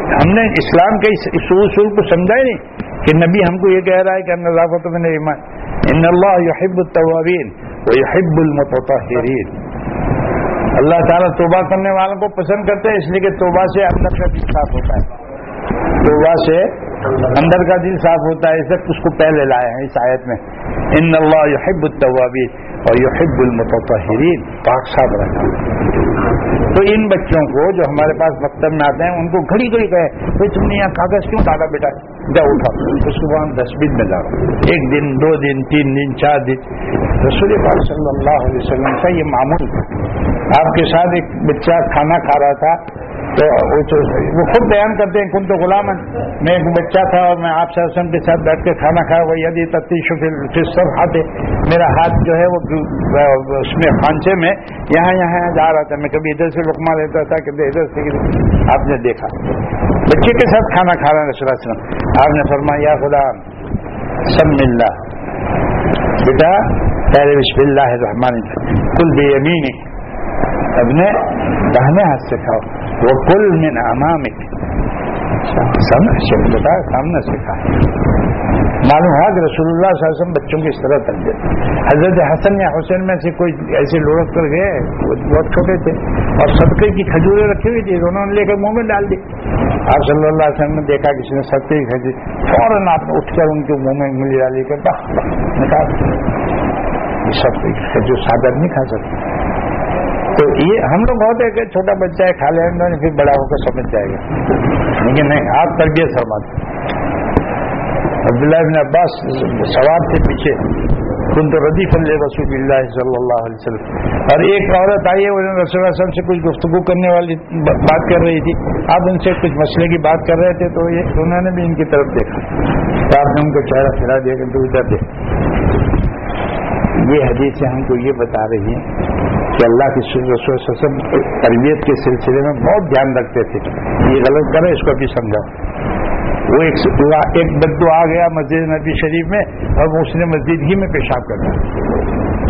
ہم نے اسلام کے اس اصول کو سمجھا ہی نہیں کہ نبی ہم کو یہ کہہ رہا ہے کہ نظافت میں ایمان۔ ان اللہ یحب التوابین و یحب المتطہرین۔ اللہ تعالیٰ توبہ کرنے والوں کو پسند کرتے ہیں، اس لیے کہ توبہ سے اندر کا دل صاف ہوتا ہے۔ توبہ سے اندر کا دل صاف ہوتا ہے اسے اس کو پہلے لائے ہیں اس آیت میں۔ ان اللہ یحب التوابین اور یحب المتطہرین۔ پاک صاف رہتا تو ان بچوں کو جو ہمارے پاس مکتب میں آتے ہیں، ان کو گھڑی گھڑی کہے، بھائی تم نے یہاں کاغذ کیوں ڈالا بیٹا؟ جا اٹھا اس کو وہاں ڈسٹ بن میں ڈالو ایک دن، دو دن، تین دن، چار دن۔ رسول پاک صلی اللہ علیہ وسلم کا یہ معمول آپ کے ساتھ ایک بچہ کھانا کھا رہا تھا، تو وہ خود بیان کرتے ہیں کن تو غلام میں ایک بچہ تھا اور میں آپ سے کے ساتھ بیٹھ کے کھانا کھایا۔ وہ یدی تفتیش سب ہاتھ میرا ہاتھ جو ہے وہ اس میں خانچے میں یہاں یہاں جا رہا تھا۔ میں کبھی ادھر سے لکما لیتا تھا، کبھی ادھر سے۔ آپ نے دیکھا۔ بچے کے ساتھ کھانا کھا رہا ہے وسلم۔ آپ نے فرمایا، یا خدا سب مل رہا بده قال بسم الله الرحمن الرحيم. كل بيمينك. ابناء فهمها السكة وكل من امامك سامنا الشيخ بتاعك سامنا السكة معلوم ہوا کہ رسول اللہ صلی اللہ علیہ وسلم بچوں کی اس طرح تربیت حضرت حسن یا حسین میں سے کوئی ایسے لوڑک کر گئے بہت چھوٹے تھے۔ اور صدقے کی کھجوریں رکھی ہوئی تھی انہوں نے لے کر منہ میں ڈال دی۔ آپ صلی اللہ علیہ وسلم نے دیکھا کسی نے صدقے کی کھجور فوراً آپ نے اٹھ کر ان کے منہ میں انگلی ڈالی کر نکال۔ سب کھجور سادر نہیں کھا سکتے۔ تو یہ ہم لوگ ہوتے کہ چھوٹا بچہ ہے، کھا لیں گے پھر بڑا ہو کر سمجھ جائے گا۔ لیکن نہیں، آپ تربیت فرماتے عبداللہ ابن عباس سوار تھے پیچھے کن تو ردی فل رسول اللہ صلی اللہ علیہ وسلم۔ اور ایک عورت آئی ہے انہوں نے رسول اللہ سے کچھ گفتگو کرنے والی بات کر رہی تھی۔ آپ ان سے کچھ مسئلے کی بات کر رہے تھے، تو یہ انہوں نے بھی ان کی طرف دیکھا۔ تو آپ نے ان کو چہرہ پھرا دیا کہ تو ادھر دے یہ حدیث سے ہم کو یہ بتا رہی ہے کہ اللہ کی رسول وسلم تربیت کے سلسلے میں بہت دھیان رکھتے تھے۔ یہ غلط کرے، اس کو بھی سمجھا وہ ایک بدو آ گیا مسجد نبی شریف میں اور اس نے مسجد ہی میں پیشاب کر دیا۔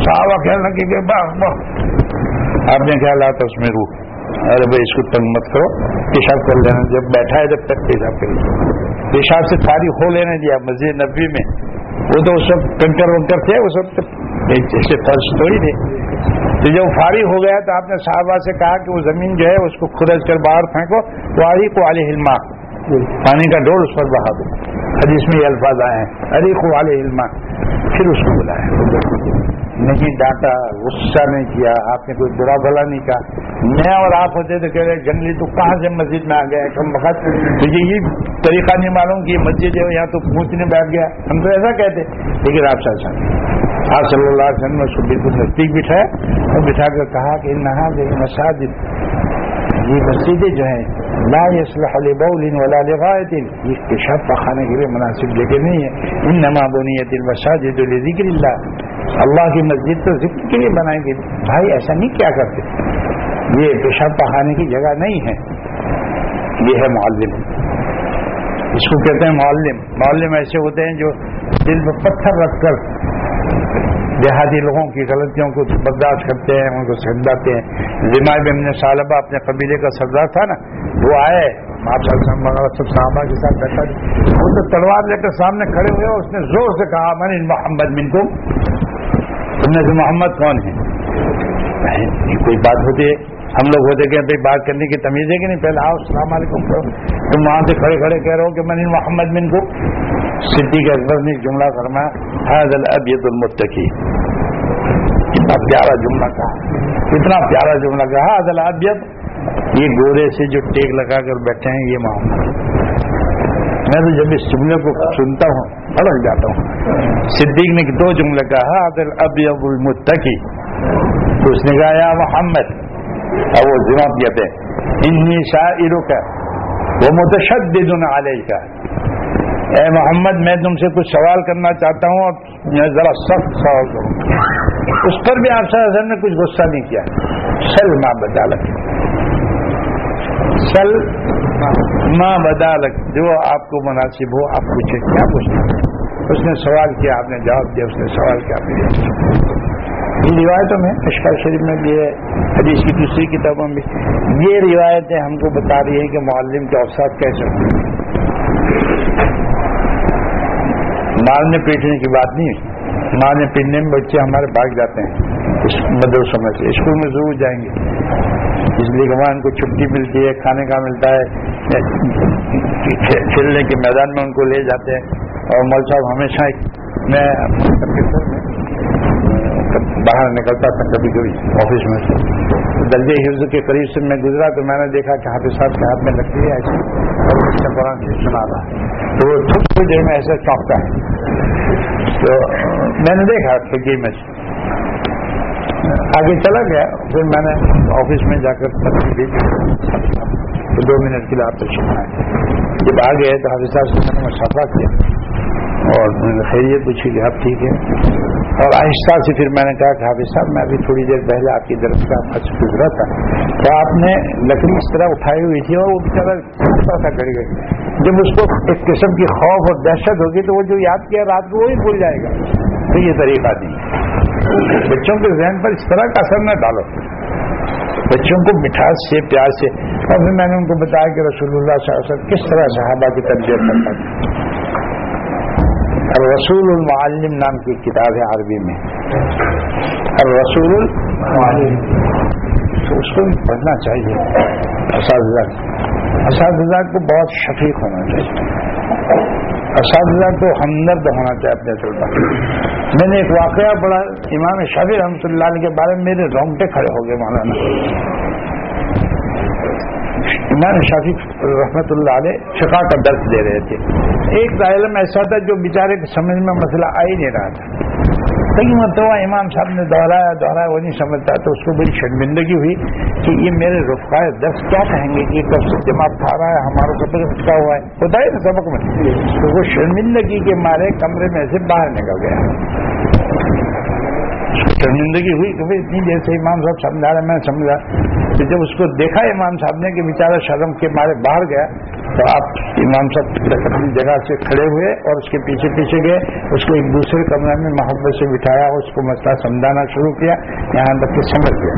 صحابہ کہنے لگے کہ باہ باہ آپ نے کیا لاتا اس میں روح ارے بھائی، اس کو تنگ مت کرو۔ پیشاب کر لینا۔ جب بیٹھا ہے، جب تک پیشاب کر پیشاب سے ساری ہو لینے دیا مسجد نبی میں۔ وہ تو اس وقت کنکر ونکر تھے وہ سب جیسے فرش تھوڑی تھے۔ تو جب فارغ ہو گیا تو آپ نے صحابہ سے کہا کہ وہ زمین جو ہے، اس کو خرج کر باہر پھینکو۔ تو آری کو علی علما پانی کا ڈول اس پر بہا دو۔ حدیث میں یہ الفاظ آئے ہیں۔ اری کو علی علما۔ پھر اس کو بلایا نہیں ڈانٹا غصہ نہیں کیا۔ آپ نے کوئی برا بھلا نہیں کہا۔ میں اور آپ ہوتے تو کہہ رہے جنگلی تو کہاں سے مسجد میں آ گیا کم وقت مجھے یہ طریقہ نہیں معلوم کہ یہ مسجد ہے، یہاں تو پوچھنے بیٹھ گیا۔ ہم تو ایسا کہتے لیکن آپ سچ آپ صلی اللہ علیہ وسلم نے اس کو بالکل نزدیک بٹھایا اور بٹھا کر کہا کہ نہا گئی مساجد یہ مسجدیں جو ہیں، لا يصلح لبول ولا لغائط یہ پیشاب پخانے کے لیے مناسب جگہ نہیں ہے۔ ان نما بنیت المساجد لذکر اللہ۔ اللہ کی مسجد تو ذکر کے لیے بنائیں گے بھائی ایسا نہیں کیا کرتے؟ یہ پیشاب پخانے کی جگہ نہیں ہے۔ یہ ہے معلم۔ اس کو کہتے ہیں معلم۔ معلم ایسے ہوتے ہیں جو دل میں پتھر رکھ کر دیہاتی لوگوں کی غلطیوں کو برداشت کرتے ہیں، ان کو سمجھاتے ہیں۔ ذمہ بھی ہم نے صالبہ اپنے قبیلے کا سردار تھا نا، وہ آئے آپ سب صحابہ کے ساتھ بیٹھا جی۔ وہ تو تلوار لے کر سامنے کھڑے ہوئے اس نے زور سے کہا من محمد من کو تم نے سے محمد کون ہے یہ کوئی بات ہوتی ہے؟ ہم لوگ ہوتے کہ بھائی بات کرنے کی تمیز ہے کہ نہیں؟ پہلے آؤ، السلام علیکم۔ تم وہاں سے کھڑے کھڑے کہہ رہے ہو کہ من محمد من کو صدیق اکبر نے جملہ فرمایا حضل ابیت المتقی کتنا پیارا جملہ کہا کتنا پیارا جملہ کہا حضل ابیت یہ گورے سے جو ٹیک لگا کر بیٹھے ہیں، یہ محمد میں تو جب اس جملے کو سنتا ہوں اڑک جاتا ہوں۔ صدیق نے دو جملے کہا حضل ابیب المتقی تو اس نے کہا، یا محمد. اور وہ جمع کہتے ہیں انی شاعروں کا وہ متشدد علیہ کا اے محمد، میں تم سے کچھ سوال کرنا چاہتا ہوں اور میں ذرا سخت سوال کروں۔ اس پر بھی آپ سے نے کچھ غصہ نہیں کیا۔ سل ماں بدالت سل ماں بدالت جو آپ کو مناسب ہو، آپ پوچھیں۔ کیا پوچھنا؟ اس نے سوال کیا، آپ نے جواب دیا، اس نے سوال کیا۔ آپ نے یہ روایتوں میں اشکال شریف میں بھی ہے، حدیث کی دوسری کتابوں میں یہ روایتیں ہم کو بتا رہی ہیں کہ معلم کے اوساف کیسے ہیں۔ مارنے پیٹنے کی بات نہیں مارنے پیٹنے میں بچے ہمارے بھاگ جاتے ہیں۔ اس مدرسوں میں سے، اسکول میں ضرور جائیں گے۔ اس لیے کہ وہاں ان کو چھٹی ملتی ہے، کھانے کا ملتا ہے، کھیلنے کے میدان میں ان کو لے جاتے ہیں۔ اور مول صاحب ہمیشہ میں باہر نکلتا تھا کبھی کبھی آفس میں سے۔ درجے حفظ کے قریب سے میں گزرا تو میں نے دیکھا کہ حافظ صاحب کے ہاتھ میں لگتی ہے، ایسی اور اس سے قرآن سنا رہا تو وہ تھوڑی تھوڑی دیر میں ایسے چونکتا ہے۔ تو میں نے دیکھا کھڑکی میں آگے چلا گیا، پھر میں نے آفس میں جا کر تو دو منٹ کے لیے آپ تشریف آئے جب آ گئے تو حافظ صاحب سے میں نے مسافہ کیا اور خیریت پوچھی کہ اب ٹھیک ہے اور آہستہ سے پھر میں نے کہا کہ حافظ صاحب، میں ابھی تھوڑی دیر پہلے آپ کی طرف سے خرچ گزرا تھا۔ تو آپ نے لکڑی اس طرح اٹھائی ہوئی تھی اور وہ بیچارہ سا کر گئی جب اس کو ایک قسم کی خوف اور دہشت ہوگی تو وہ جو یاد کیا رات کو وہی بھول جائے گا۔ تو یہ طریقہ نہیں بچوں کے ذہن پر اس طرح کا اثر نہ ڈالو۔ بچوں کو مٹھاس سے، پیار سے۔ اور پھر میں نے ان کو بتایا کہ رسول اللہ صلی اللہ علیہ وسلم کس طرح صحابہ کی تربیت کرتا رسول المعلم نام کی کتاب ہے عربی میں. رسول المعلم. تو اس کو بھی پڑھنا چاہیے. اساتذہ اساتذہ کو بہت شفیق ہونا چاہیے. اساتذہ کو ہمدرد ہونا چاہیے اپنے طلبا میں نے ایک واقعہ پڑھا. امام شافی رحمۃ اللہ علیہ کے بارے میں میرے رونگٹے کھڑے ہو گئے مولانا. امام شافی رحمۃ اللہ علیہ شفا کا درد دے رہے تھے۔ ایک علم ایسا تھا جو بیچارے کے سمجھ میں مسئلہ آ ہی نہیں رہا تھا۔ کئی مرتبہ امام صاحب نے دوہرایا دوہرایا وہ نہیں سمجھتا، تو اس کو بڑی شرمندگی ہوئی کہ یہ میرے رفقائے درس کیا کہیں گے؟ کہ کب سے دماغ کھا رہا ہے، ہمارا سبق اٹکا ہوا ہے۔ ہوتا ہے نا سبق میں؟ تو وہ شرمندگی کے مارے کمرے میں سے باہر نکل گیا۔ شرمندگی ہوئی کہ اتنی دیر سے امام صاحب سمجھا رہے میں سمجھا۔ تو جب اس کو دیکھا امام صاحب نے کہ بیچارہ شرم کے مارے باہر گیا تو آپ امام صاحب اپنی جگہ سے کھڑے ہوئے اور اس کے پیچھے پیچھے گئے اس کو ایک دوسرے کمرے میں محبت سے بٹھایا اس کو مسئلہ سمجھانا شروع کیا یہاں تک کہ سمجھ گیا۔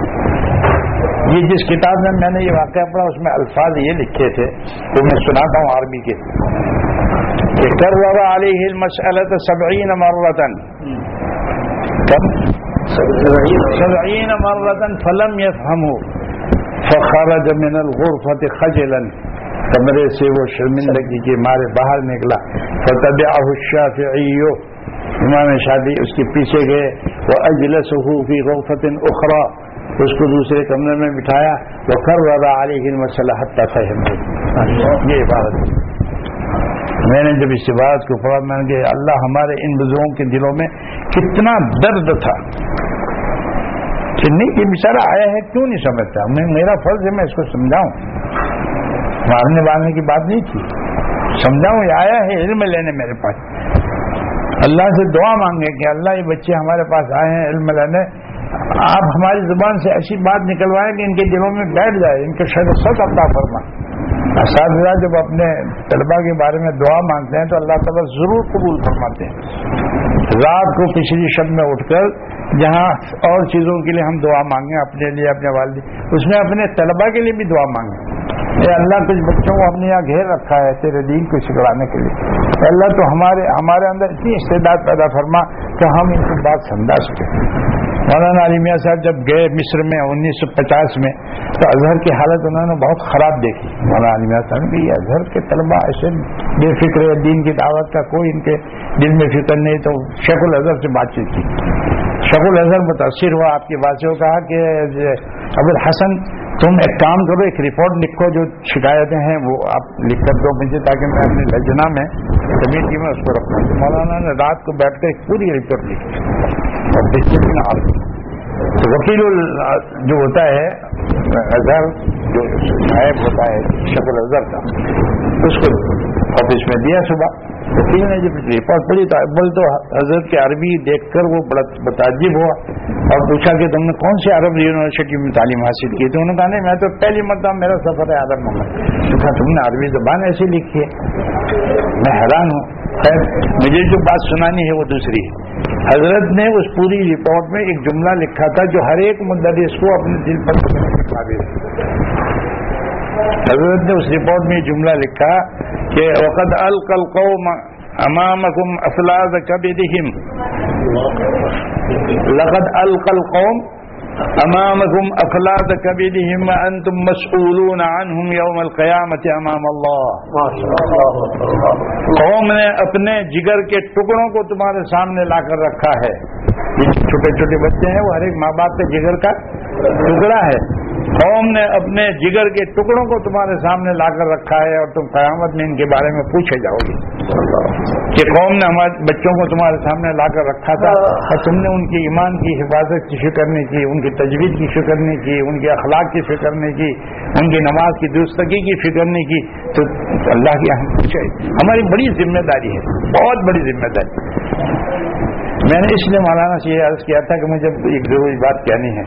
یہ جس کتاب میں میں نے یہ واقعہ پڑھا اس میں الفاظ یہ لکھے تھے تو میں سناتا ہوں آرمی کے۔ کہ کر رہا علیہ مسلط سبعین مرتن۔ سبعین مرتن فلم یفہمو۔ فخرج من الغرفت خجلا. کمرے سے وہ شرمندگی کے مارے باہر نکلا. فتبعہ الشافعی امام شادی اس کے پیچھے گئے. وہ اجلس فی غرفت اخرى اس کو دوسرے کمرے میں بٹھایا. وہ کر رہا علیہ مسئلہ حتی فہم یہ عبادت میں نے جب اس عبادت کو پڑھا، میں نے کہا، اللہ ہمارے ان بزرگوں کے دلوں میں کتنا درد تھا. کہ نہیں یہ بیچارہ آیا ہے، کیوں نہیں سمجھتا؟ میں، میرا فرض ہے، میں اس کو سمجھاؤں۔ مارنے والنے کی بات نہیں تھی۔ سمجھاؤں، یہ آیا ہے علم لینے میرے پاس۔ اللہ سے دعا مانگے کہ اللہ، یہ بچے ہمارے پاس آئے ہیں علم لینے۔ آپ ہماری زبان سے ایسی بات نکلوائیں کہ ان کے دلوں میں بیٹھ جائے، ان کے شاید سچ اللہ فرما اساتذہ جب اپنے طلبا کے بارے میں دعا مانگتے ہیں تو اللہ تعالیٰ ضرور قبول فرماتے ہیں۔ رات کو پچھلی شب میں اٹھ کر جہاں اور چیزوں کے لیے ہم دعا مانگیں، اپنے لیے، اپنے والد اس میں اپنے طلبا کے لیے بھی دعا مانگیں۔ اے اللہ، کچھ بچوں کو ہم نے یہاں گھیر رکھا ہے تیرے دین کو سکھلانے کے لیے۔ اللہ، تو ہمارے ہمارے اندر اتنی استعداد پیدا فرما کہ ہم ان کی بات سمجھا سکیں۔ مولانا علی میاں صاحب جب گئے مصر میں انیس سو پچاس میں، تو اظہر کی حالت انہوں نے بہت خراب دیکھی۔ مولانا علی میاں صاحب کہ یہ اظہر کے طلبا ایسے بے فکر ہے دین کی دعوت کا کوئی ان کے دل میں فکر نہیں، تو شیخ الظہر سے بات چیت کی۔ شیخ الظہر متاثر ہوا، آپ کی بات سے کہا کہ جی، ابو الحسن، تم ایک کام کرو، ایک رپورٹ لکھو، جو شکایتیں ہیں، وہ آپ لکھ کر دو مجھے تاکہ میں اپنی لجنا میں کمیٹی میں اس کو رکھوں مولانا نے رات کو بیٹھ کر ایک پوری رپورٹ لکھی۔ اور بہترین آپ وکیل جو ہوتا ہے اظہر جو نائب ہوتا ہے شکل اظہر کا، اس کو آفس میں دیا صبح۔ وکیل نے جب رپورٹ پڑھی تو اول تو حضرت کے عربی دیکھ کر وہ بڑا متعجب ہوا۔ اور پوچھا کہ تم نے کون سی عرب یونیورسٹی میں تعلیم حاصل کی؟ تو انہوں نے کہا، نہیں، میں تو پہلی مرتبہ میرا سفر ہے عرب محمد۔ کہا، تم نے عربی زبان ایسی لکھی ہے۔ میں حیران ہوں۔ خیر، مجھے جو بات سنانی ہے وہ دوسری ہے۔ حضرت نے اس پوری رپورٹ میں ایک جملہ لکھا تھا جو ہر ایک مدرس کو اپنے دل پر حضرت نے اس رپورٹ میں جملہ لکھا کہ وقت القل قوم امامکم افلاز کبدہم لقد القل قوم امامکم افلاز کبدہم وانتم مسئولون عنہم یوم القیامت امام اللہ قوم نے اپنے جگر کے ٹکڑوں کو تمہارے سامنے لا کر رکھا ہے۔ چھوٹے چھوٹے بچے ہیں، وہ ہر ایک ماں باپ کے جگر کا ٹکڑا ہے۔ قوم نے اپنے جگر کے ٹکڑوں کو تمہارے سامنے لا کر رکھا ہے اور تم قیامت میں ان کے بارے میں پوچھے جاؤ گے کہ قوم نے ہمارے بچوں کو تمہارے سامنے لا کر رکھا تھا اور تم نے ان کی ایمان کی حفاظت کی فکر نہیں کی، ان کی تجویز کی فکر نہیں کی، ان کے اخلاق کی فکر نہیں کی، ان کی نماز کی درستگی کی فکر نہیں کی۔ تو اللہ کی ہم پوچھے، ہماری بڑی ذمہ داری ہے، بہت بڑی ذمہ داری۔ میں نے اس لیے مولانا سے یہ عرض کیا تھا کہ مجھے ایک ضروری بات کہنی ہے۔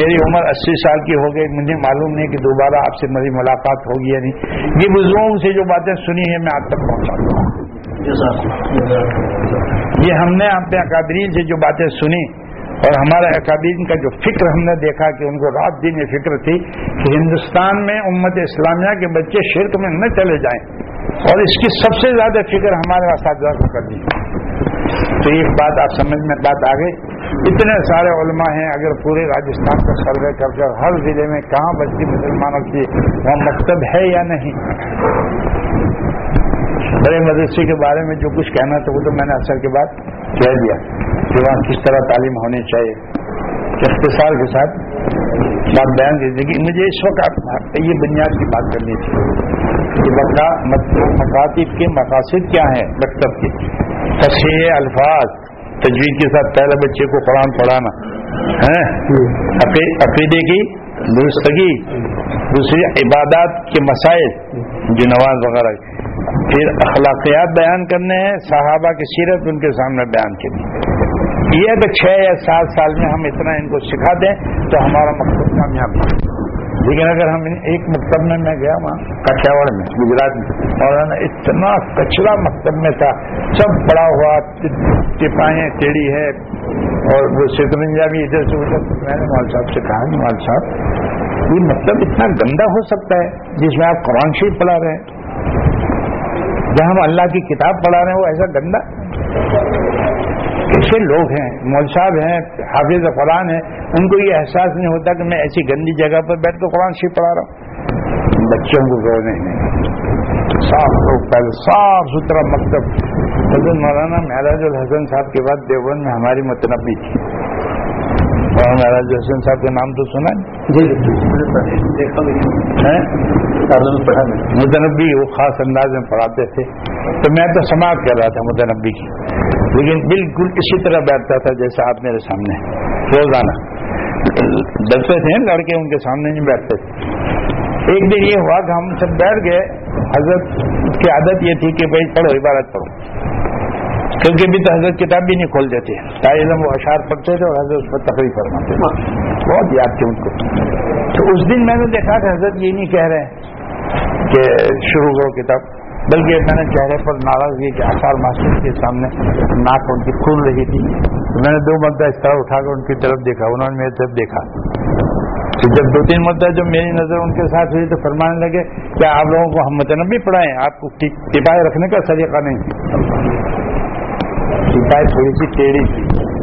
میری عمر اسی سال کی ہو گئی، مجھے معلوم نہیں کہ دوبارہ آپ سے میری ملاقات ہوگی یا نہیں۔ یہ بزرگوں سے جو باتیں سنی ہیں میں آپ تک پہنچا دوں یہ ہم نے اپنے اکادرین سے جو باتیں سنی اور ہمارے اکادرین کا جو فکر ہم نے دیکھا کہ ان کو رات دن یہ فکر تھی کہ ہندوستان میں امت اسلامیہ کے بچے شرک میں نہ چلے جائیں۔ اور اس کی سب سے زیادہ فکر ہمارے اساتذہ کو کر دی تو ایک بات آپ سمجھ میں بات آ گئی۔ اتنے سارے علماء ہیں، اگر پورے راجستھان کا سروے کر کر ہر ضلع میں کہاں بچتی مسلمانوں کی وہاں مکتب ہے یا نہیں۔ بڑے مدرسے کے بارے میں جو کچھ کہنا تھا وہ تو میں نے اثر کے بعد کہہ دیا۔ کہ وہاں کس طرح تعلیم ہونی چاہیے۔ اختصار کے ساتھ بات بیان کی کہ مجھے اس وقت یہ بنیاد کی بات کرنی تھی کہ مکاتب کے مقاصد کیا ہیں مکتب کے۔ تصحیح الفاظ تجویز کے ساتھ پہلے بچے کو قرآن پڑھانا۔ عقیدے کی درستگی دوسری عبادات کے مسائل، جو نواز وغیرہ۔ پھر اخلاقیات بیان کرنے ہیں، صحابہ کی سیرت ان کے سامنے بیان کرنی۔ یہ کہ چھ یا سات سال میں ہم اتنا ان کو سکھا دیں تو ہمارا مقصد کامیاب لیکن اگر ہم ایک مکتب میں میں گیا وہاں کٹیاواڑ میں، گجرات میں اور اتنا کچرا مکتب میں تھا، سب پڑا ہوا، ٹپائیں، ٹیڑھی ہے، اور وہ شترنجا بھی ادھر سے ادھر میں نے مال صاحب سے کہا کہ صاحب، یہ مطلب اتنا گندا ہو سکتا ہے جس میں آپ قرآن شریف پڑھا رہے ہیں؟ جہاں ہم اللہ کی کتاب پڑھا رہے ہیں، وہ ایسا گندا؟ کتنے لوگ ہیں، مول صاحب ہیں، حافظ قرآن ہیں، ان کو یہ احساس نہیں ہوتا کہ میں ایسی گندی جگہ پر بیٹھ کے قرآن شریف پڑھا رہا ہوں۔ بچوں کو رونے نہیں صاف لوگ، پہلے صاف ستھرا مکتب۔ حضرت مولانا مہراج الحسن صاحب کے بعد دیوبند میں ہماری متنبی تھی۔ مولانا مہراج الحسن صاحب کا نام تو سنا جی متنبی وہ خاص انداز میں پڑھاتے تھے۔ تو میں تو سماعت کر رہا تھا متنبی کی۔ لیکن بالکل اسی طرح بیٹھتا تھا جیسا آپ میرے سامنے۔ روزانہ۔ ڈرتے تھے لڑکے ان کے سامنے نہیں بیٹھتے تھے۔ ایک دن یہ ہوا کہ ہم سب بیٹھ گئے۔ حضرت کی عادت یہ تھی کہ بھائی پڑھو عبادت پڑھو۔ کیونکہ بھی تو حضرت کتاب بھی نہیں کھول دیتے علم وہ اشعار پڑھتے تھے اور حضرت اس پر تقریب فرماتے تھے بہت یاد تھے ان کو۔ تو اس دن میں نے دیکھا کہ حضرت یہ نہیں کہہ رہے کہ شروع کرو کتاب، بلکہ میں نے چہرے پر ناراضگی کے آثار محسوس کے سامنے ناک ان کی کھل رہی تھی۔ میں نے دو مرتبہ اس طرح اٹھا کر ان کی طرف دیکھا، انہوں نے میری طرف دیکھا۔ جب دو تین مرتبہ جب میری نظر ان کے ساتھ ہوئی تو فرمانے لگے کیا آپ لوگوں کو ہم متنبی پڑھائیں، آپ کو ٹپائے رکھنے کا طریقہ نہیں۔ ٹپائی تھوڑی سی ٹیڑھی تھی۔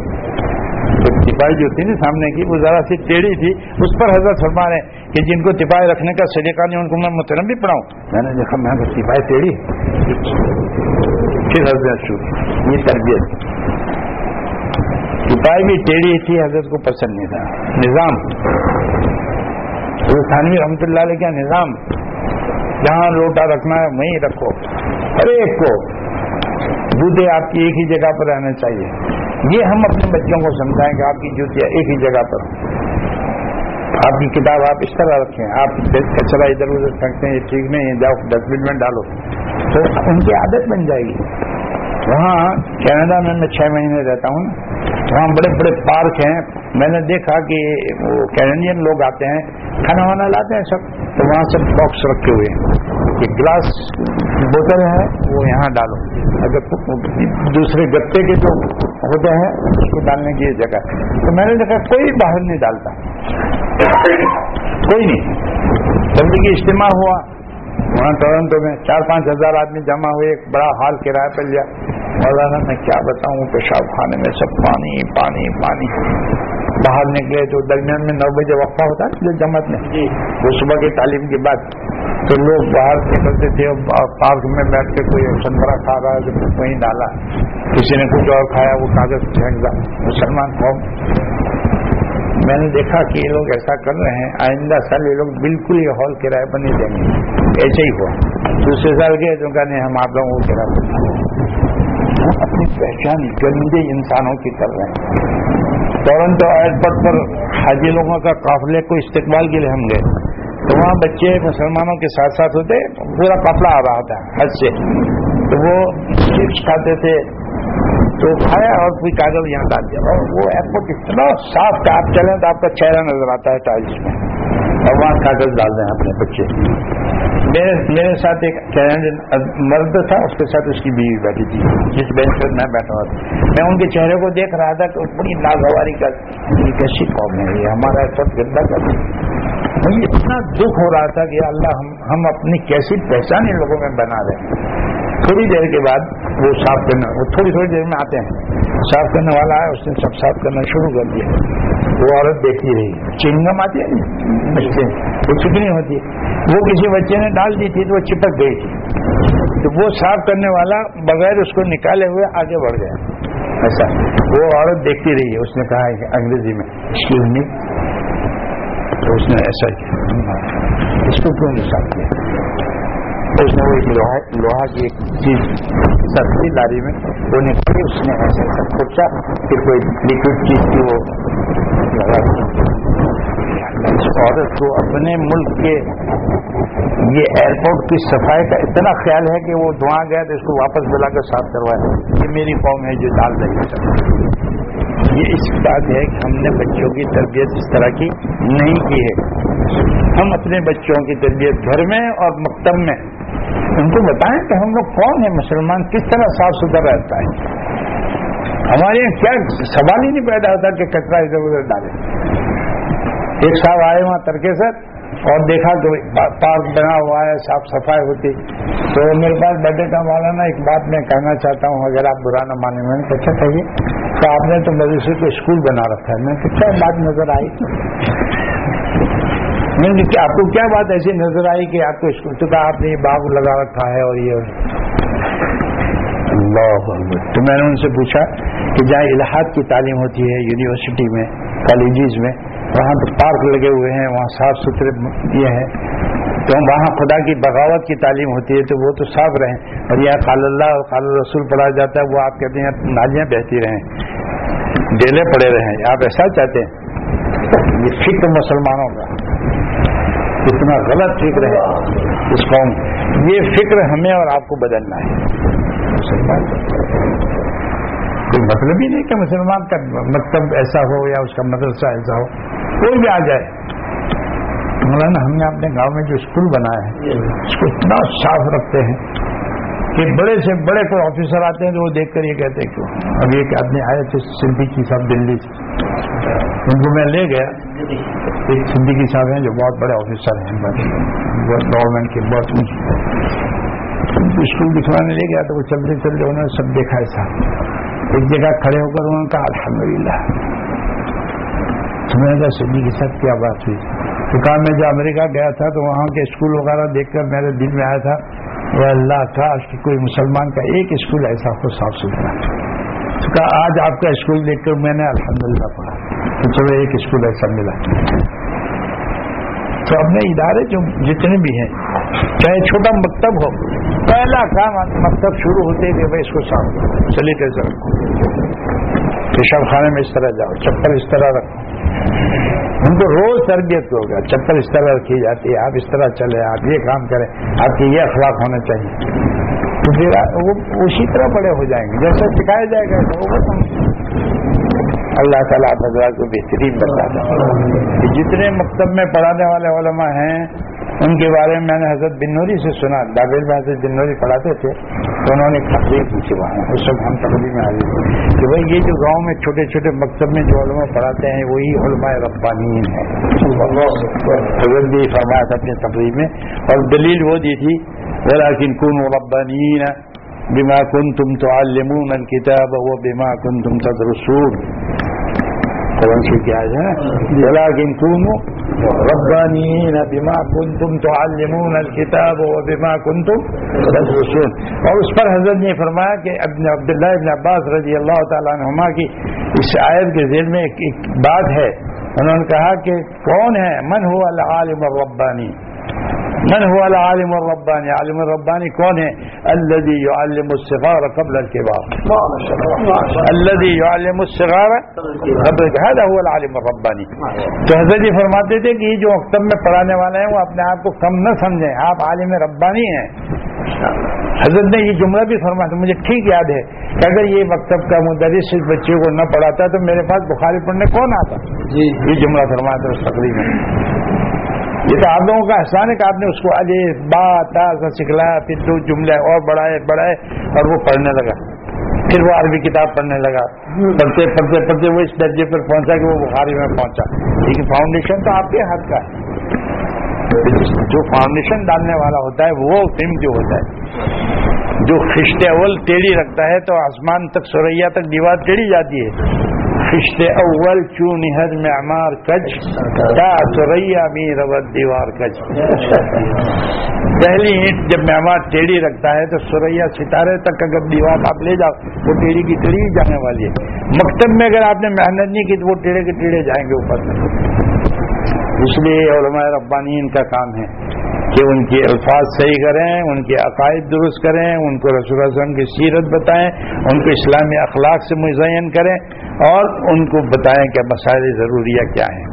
تپائی جو تھی نا سامنے کی، وہ ذرا سی ٹیڑھی تھی۔ اس پر حضرت فرما رہے کہ جن کو تپائی رکھنے کا سلیقہ نہیں، ان کو میں مترم بھی پڑھاؤں۔ میں نے دیکھا، میں تپائی ٹیڑھی۔ پھر حضرت شروع یہ تربیت۔ تپائی بھی ٹیڑھی تھی، حضرت کو پسند نہیں تھا۔ نظام۔ تھانوی رحمت اللہ علیہ کا نظام۔ جہاں لوٹا رکھنا ہے، وہیں رکھو۔ ہر ایک کو۔ جوتے آپ کی ایک ہی جگہ پر رہنا چاہیے۔ یہ ہم اپنے بچوں کو سمجھائیں کہ آپ کی جوتیاں ایک ہی جگہ پر۔ آپ کی کتاب آپ اس طرح رکھیں۔ آپ کچرا ادھر ادھر پھینکتے ہیں، یہ ٹھیک نہیں جاؤ ڈسٹ بن میں ڈالو۔ تو ان کی عادت بن جائے گی۔ وہاں کینیڈا میں میں چھ مہینے رہتا ہوں۔ وہاں بڑے بڑے پارک ہیں۔ میں نے دیکھا کہ وہ کینیڈین لوگ آتے ہیں، کھانا وانا لاتے ہیں سب۔ تو وہاں سب باکس رکھے ہوئے ہیں۔ کہ گلاس بوتل ہے، وہ یہاں ڈالو۔ اگر دوسرے گتے کے جو ہوتے ہیں، اس کو ڈالنے کی جگہ۔ تو میں نے دیکھا کوئی باہر نہیں ڈالتا۔ کوئی نہیں۔ تبلیغی اجتماع ہوا۔ وہاں ٹورنٹو میں چار پانچ ہزار آدمی جمع ہوئے، ایک بڑا ہال کرایہ پر لیا۔ مولانا میں کیا بتاؤں پیشاب خانے میں سب پانی پانی پانی۔ باہر نکلے تو درمیان میں نو بجے وقفہ ہوتا ہے جو جمعت میں۔ جی۔ وہ صبح کی تعلیم کے بعد تو لوگ باہر نکلتے تھے پارک میں بیٹھ کے کوئی سنترا کھا رہا ہے تو وہیں ڈالا۔ کسی نے کچھ اور کھایا وہ کاغذ پھینک مسلمان قوم۔ میں نے دیکھا کہ یہ لوگ ایسا کر رہے ہیں آئندہ سال یہ لوگ بالکل یہ ہال کرایہ پر نہیں دیں گے۔ ایسے ہی ہوا۔ دوسرے سال گئے تو کہنے ہم آپ لوگوں کو کرایہ پر ہم اپنی پہچان گندے انسانوں کی کر رہے ہیں۔ ٹورنٹو ایئرپورٹ پر حاجی لوگوں کا قافلے کو استقبال کے لیے ہم گئے۔ تو وہاں بچے مسلمانوں کے ساتھ ساتھ ہوتے، پورا کپڑا آ رہا تھا حج سے۔ تو وہ چپس کھاتے تھے، تو کھایا اور کوئی کاغذ یہاں ڈال دیا۔ اور وہ ایئرپورٹ اتنا صاف کہ آپ چلیں تو آپ کا چہرہ نظر آتا ہے ٹائلس میں۔ اور وہاں کاغذ ڈال دیں اپنے بچے۔ میرے میرے ساتھ ایک مرد تھا، اس کے ساتھ اس کی بیوی بیٹھی تھی، جس بینچ پر میں بیٹھا ہوا تھا۔ میں ان کے چہرے کو دیکھ رہا تھا کہ بڑی ناگواری کا یہ کیسی قوم ہے یہ، ہمارا ایئرپورٹ گندا کر مجھے اتنا دکھ ہو رہا تھا کہ اللہ، ہم ہم اپنی کیسی پہچان ان لوگوں میں بنا رہے ہیں۔ تھوڑی دیر کے بعد وہ صاف کرنا وہ تھوڑی تھوڑی دیر میں آتے ہیں۔ صاف کرنے والا ہے، اس نے سب صاف کرنا شروع کر دیا۔ وہ عورت دیکھتی رہی۔ چنگم آتی ہے بچے اچھا۔ وہ چکنی ہوتی ہے۔ وہ کسی بچے نے ڈال دی تھی تو وہ چپک گئی تھی۔ تو وہ صاف کرنے والا بغیر اس کو نکالے ہوئے آگے بڑھ گیا۔ ایسا وہ عورت دیکھتی رہی ہے۔ اس نے کہا کہ انگریزی میں ایکسکیوز می تو اس نے ایسا کیا۔ اس کو کیوں نہیں صاف کیا؟ اس نے وہ ایک لوہا لوہا کی ایک چیز سبزی لاری میں وہ نکلی اس نے ایسے ایسا کھوچا، پھر کوئی لکوڈ چیز تھی وہ لگا اس عورت کو اپنے ملک کے یہ ایئرپورٹ کی صفائی کا اتنا خیال ہے کہ وہ دعا گیا تو اس کو واپس بلا کر صاف کروایا یہ میری قوم ہے جو ڈال رہی ہے یہ اس بات ہے کہ ہم نے بچوں کی تربیت اس طرح کی نہیں کی ہے۔ ہم اپنے بچوں کی تربیت گھر میں اور مکتب میں ان کو بتائیں کہ ہم لوگ کون ہیں مسلمان؟ کس طرح صاف ستھرا رہتا ہے؟ ہمارے یہاں کیا سوال ہی نہیں پیدا ہوتا کہ کچرا ادھر ادھر ڈالے۔ ایک صاحب آئے وہاں ترکے سر اور دیکھا کہ پارک بنا ہوا ہے، صاف صفائی ہوتی۔ تو میرے پاس بیٹھے کا والا نا ایک بات میں کہنا چاہتا ہوں، اگر آپ برا نہ مانے میں نے اچھا کہیے۔ تو آپ نے تو مدرسے کو اسکول بنا رکھا ہے۔ میں کیا بات نظر آئی؟ نہیں کہ آپ کو کیا بات ایسی نظر آئی کہ آپ کو اسکول تو کہا آپ نے یہ باغ لگا رکھا ہے اور یہ اللہ تو میں نے ان سے پوچھا کہ جہاں الحاد کی تعلیم ہوتی ہے، یونیورسٹی میں، کالجز میں، وہاں تو پارک لگے ہوئے ہیں، وہاں صاف ستھرے یہ ہیں۔ تو وہاں خدا کی بغاوت کی تعلیم ہوتی ہے تو وہ تو صاف رہیں۔ اور یہاں خال اللہ اور خال رسول پڑھا جاتا ہے، وہ آپ کہتے ہیں نالیاں بہتی رہیں۔ ڈیلے پڑے رہیں۔ آپ ایسا چاہتے ہیں؟ یہ فکر مسلمانوں کا۔ اتنا غلط فکر ہے اس قوم یہ فکر ہمیں اور آپ کو بدلنا ہے۔ کوئی مطلب ہی نہیں کہ مسلمان کا مکتب ایسا ہو یا اس کا مدرسہ ایسا ہو۔ کوئی بھی آ جائے۔ مولانا، ہم نے اپنے گاؤں میں جو اسکول بنایا ہے، اس کو اتنا صاف رکھتے ہیں کہ بڑے سے بڑے کوئی آفیسر آتے ہیں تو وہ دیکھ کر یہ کہتے ہیں، کیوں؟ اب ایک آدمی آئے تھے کی صاحب دلی سے۔ ان کو میں لے گیا۔ ایک صدیقی صاحب ہیں جو بہت بڑے آفیسر ہیں گورنمنٹ کے بہت اسکول دکھوانے لے گیا تو وہ چلتے چلتے انہوں نے سب دیکھا ایسا۔ ایک جگہ کھڑے ہو کر انہوں نے کہا الحمد للہ تمہیں کہا صدیقی صاحب کیا بات ہوئی؟ تو کہا میں جو امریکہ گیا تھا تو وہاں کے اسکول وغیرہ دیکھ کر میرے دل میں آیا تھا وہ اللہ کا کہ کوئی مسلمان کا ایک اسکول ایسا ہو صاف ستھرا تو کہا آج آپ کا اسکول دیکھ کر میں نے الحمد للہ پڑھا۔ تو چلو ایک اسکول ایسا ملا۔ تو اپنے ادارے جو جتنے بھی ہیں، چاہے چھوٹا مکتب ہو، پہلا کام مکتب شروع ہوتے کہ بھائی اس کو صاف چلیے کیسے رکھو پیشاب خانے میں اس طرح جاؤ، چپل اس طرح رکھو۔ ان کو روز تربیت ہوگا چپل اس طرح رکھی جاتی ہے، آپ اس طرح چلے آپ یہ کام کریں، آپ کے یہ اخلاق ہونا چاہیے۔ تو پھر وہ اسی طرح بڑے ہو جائیں گے، جیسا سکھایا جائے گا، وہ اللہ تعالیٰ حضرات کو بہترین بتا کہ جتنے مکتب میں پڑھانے والے علماء ہیں، ان کے بارے میں میں نے حضرت بنوری سے سنا۔ دابل میں حضرت بنوری پڑھاتے تھے، تو انہوں نے تقریر پوچھی وہاں۔ اس وقت ہم تقریب میں آئے کہ بھائی، یہ جو گاؤں میں چھوٹے چھوٹے مکتب میں جو علماء پڑھاتے ہیں، وہی علماء ربانین ہے حضرت بھی فرمایا تھا اپنی تقریب میں۔ اور دلیل وہ دی تھی ولیکن کن ربانین بما کنتم تعلمون الكتاب وبما کنتم تدرسون۔ قرآن شریف کی آج ہے۔ ولیکن کونو ربانین بما کنتم تعلمون الكتاب وبما کنتم تدرسون۔ اور اس پر حضرت نے فرمایا کہ ابن عبداللہ ابن عباس رضی اللہ تعالیٰ عنہما کی اس آیت کے ذیل میں ایک بات ہے۔ انہوں نے کہا کہ کون ہے؟ من ہوا العالم الربانی؟ من هو العالم الرباني؟ عالم الرباني کون ہے الذي يعلم الصغار قبل الكبار. الذي يعلم الصغار قبل هذا هو العالم الرباني. تو حضرت جی فرماتے تھے کہ یہ جو مکتب میں پڑھانے والے ہیں وہ اپنے آپ کو کم نہ سمجھیں۔ آپ عالم ربانی ہیں۔ حضرت نے یہ جملہ بھی فرمایا تھا مجھے ٹھیک یاد ہے کہ اگر یہ مکتب کا مدرس اس بچے کو نہ پڑھاتا تو میرے پاس بخاری پڑھنے کون آتا؟ جی۔ یہ جملہ فرمایا تھا اس تقریب میں۔ یہ تو آپ لوگوں کا احسان ہے کہ آپ نے اس کو آگے بات تا سکھلایا، پھر دو جملے اور بڑھائے بڑھائے اور وہ پڑھنے لگا۔ پھر وہ عربی کتاب پڑھنے لگا۔ پڑھتے پڑھتے پڑھتے وہ اس درجے پر پہنچا کہ وہ بخاری میں پہنچا۔ لیکن فاؤنڈیشن تو آپ کے ہاتھ کا ہے۔ جو فاؤنڈیشن ڈالنے والا ہوتا ہے، وہ فلم جو ہوتا ہے۔ جو خشتے اول ٹیڑھی رکھتا ہے تو آسمان تک سوریا تک دیوار ٹیڑھی جاتی ہے۔ خشت اول چو نہر میں امار کچ کیا سوریا می دیوار کچ پہلی اینٹ جب مہمان ٹیڑھی رکھتا ہے تو سوریا ستارے تک اگر دیوار آپ لے جاؤ، وہ ٹیڑھی کی ٹیڑھی جانے والی ہے۔ مکتب میں اگر آپ نے محنت نہیں کی تو وہ ٹیڑھے کے ٹیڑھے جائیں گے اوپر۔ اس لیے علماء ربانی ان کا کام ہے کہ ان کے الفاظ صحیح کریں، ان کے عقائد درست کریں، ان کو رسول وسلم کی سیرت بتائیں، ان کو اسلامی اخلاق سے مزین کریں۔ اور ان کو بتائیں کہ مسائل ضروریہ کیا ہیں۔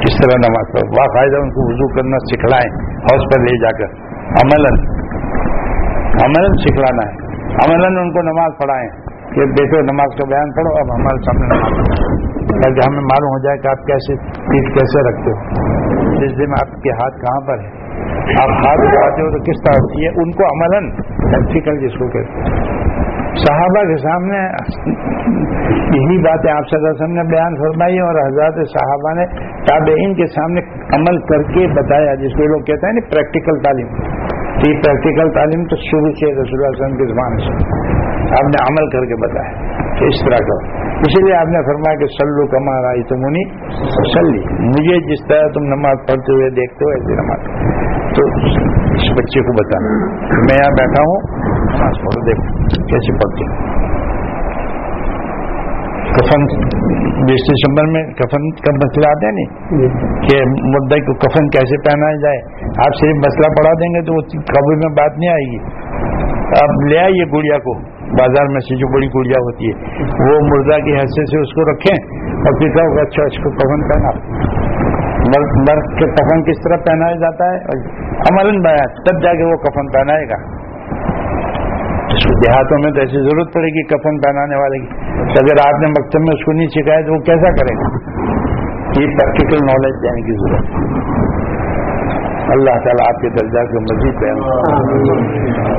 کس طرح نماز پڑھ باقاعدہ ان کو وضو کرنا سکھلائیں ہاؤس پر لے جا کر۔ عمل عمل سکھلانا ہے۔ عمل ان کو نماز پڑھائیں کہ بیٹو نماز کا بیان پڑھو، اب ہمارے سامنے نماز۔ تاکہ ہمیں معلوم ہو جائے کہ آپ کیسے پیٹ کیسے رکھتے ہو۔ جس دن آپ کے ہاتھ کہاں پر ہے، آپ ہاتھ اٹھاتے ہو تو کس طرح ہوتی ہے، ان کو عملاً پریکٹیکل جس کو کہتے ہیں۔ صحابہ کے سامنے یہی باتیں آپ وسلم نے بیان فرمائی اور حضرات صحابہ نے تابعین کے سامنے عمل کر کے بتایا، جس کو لوگ کہتے ہیں نا پریکٹیکل تعلیم۔ یہ پریکٹیکل تعلیم تو شروع سے رسول اللہ وسلم کی زبان سے۔ آپ نے عمل کر کے بتایا کہ اس طرح کا اسی لیے آپ نے فرمایا کہ سلو کما رائی تمونی سلی مجھے جس طرح تم نماز پڑھتے ہوئے دیکھتے ہو، ایسی نماز۔ تو اس بچے کو بتانا میں یہاں بیٹھا ہوں نماز پڑھو دیکھ کیسے پڑھتے کفن بیس دسمبر میں کفن کا مسئلہ آتا ہے نہیں؟ کہ مدعا کو کفن کیسے پہنایا جائے؟ آپ صرف مسئلہ پڑھا دیں گے تو قبر میں بات نہیں آئے گی۔ آپ لے آئیے گڑیا کو۔ بازار میں سے جو بڑی گڑیا ہوتی ہے وہ مردہ کی حیثیت سے اس کو رکھیں اور پھر کہ اچھا اس کو کفن پہنا۔ مرد کے کفن کس طرح پہنایا جاتا ہے؟ عمل بیاں تب جا کے وہ کفن پہنائے گا۔ دیہاتوں میں تو ایسی ضرورت پڑے گی کفن پہنانے والے کی۔ اگر آپ نے مکتب میں اس کو نہیں سکھایا تو وہ کیسا کرے گا؟ یہ پریکٹیکل نالج دینے کی ضرورت ہے۔ اللہ تعالیٰ آپ کے درجات کو مزید بیان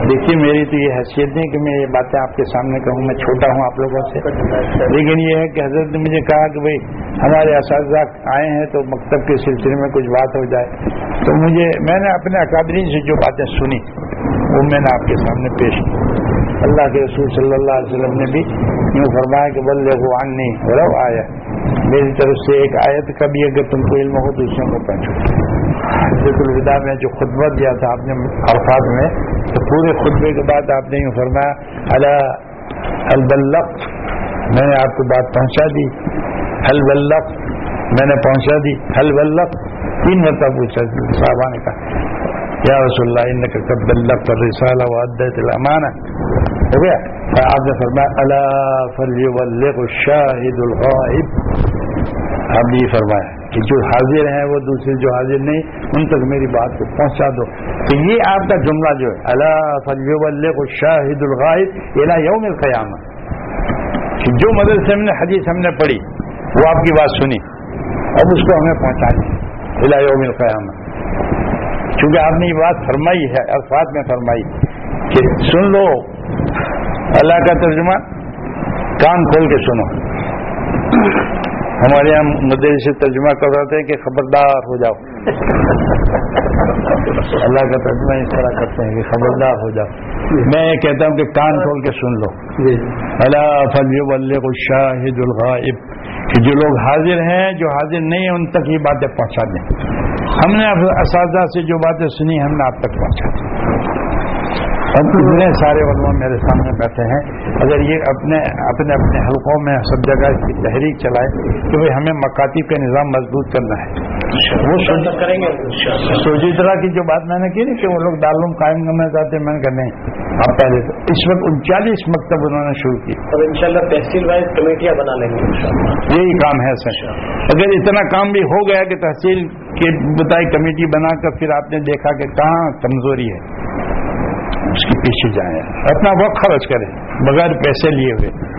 دیکھیے میری تو یہ حیثیت نہیں کہ میں یہ باتیں آپ کے سامنے کہوں میں چھوٹا ہوں آپ لوگوں سے۔ لیکن یہ ہے کہ حضرت نے مجھے کہا کہ بھائی ہمارے اساتذہ آئے ہیں تو مکتب کے سلسلے میں کچھ بات ہو جائے۔ تو مجھے میں نے اپنے اکادرین سے جو باتیں سنی وہ میں نے آپ کے سامنے پیش کی۔ اللہ کے رسول صلی اللہ علیہ وسلم نے بھی یوں فرمایا کہ بل عنی رب آیا میری طرف سے ایک آیت کا بھی اگر تم کو علم ہو دوسروں کو پہنچو۔ حضرت الوداع میں جو خطبہ دیا تھا آپ نے عرفات میں تو پورے خطبے کے بعد آپ نے یوں فرمایا اللہ البلق میں نے آپ کو بات پہنچا دی البلق میں نے پہنچا دی البلق تین مرتبہ پوچھا صاحبہ نے کہا یا رسول اللہ ان کا کب بلق پر آپ نے یہ فرمایا کہ جو حاضر ہیں وہ دوسرے جو حاضر نہیں، ان تک میری بات کو پہنچا دو۔ تو یہ آپ کا جملہ جو ہے اللہ فلی شاہد الغائب الا یوم القیام جو مدرسے ہم نے، حدیث ہم نے پڑھی، وہ آپ کی بات سنی، اب اس کو ہمیں پہنچائیں الا یوم القیام چونکہ آپ نے یہ بات فرمائی ہے الفاظ میں فرمائی کہ سن لو، اللہ کا ترجمہ کان کھول کے سنو۔ ہمارے یہاں مدعے سے ترجمہ کر رہے تھے کہ خبردار ہو جاؤ۔ اللہ کا ترجمہ اس طرح کرتے ہیں کہ خبردار ہو جاؤ۔ میں یہ کہتا ہوں کہ کان کھول کے سن لو۔ جی۔ اللہ فلی کو شاہد الغائب۔ کہ جو لوگ حاضر ہیں جو حاضر نہیں ہیں ان تک یہ باتیں پہنچا دیں۔ ہم نے اساتذہ سے جو باتیں سنی ہم نے آپ تک پہنچا دی۔ اب اتنے سارے علماء میرے سامنے بیٹھے ہیں۔ اگر یہ اپنے اپنے اپنے حلقوں میں سب جگہ اس کی تحریک چلائے کہ بھائی ہمیں مکاتب کا نظام مضبوط کرنا ہے۔ وہ کریں گے۔ طرح کی جو بات میں نے کی نا کہ وہ لوگ دارالعلوم قائم کرنا چاہتے ہیں میں نے نہیں اب پہلے تو اس وقت انچالیس مکتب انہوں نے شروع کی۔ اور انشاءاللہ تحصیل وائز کمیٹیاں بنا لیں گے۔ یہی کام ہے سر۔ اگر اتنا کام بھی ہو گیا کہ تحصیل کی بتائی کمیٹی بنا کر پھر آپ نے دیکھا کہ کہاں کمزوری ہے۔ اس کے پیچھے جائیں۔ اپنا وقت خرچ کریں، بغیر پیسے لیے ہوئے۔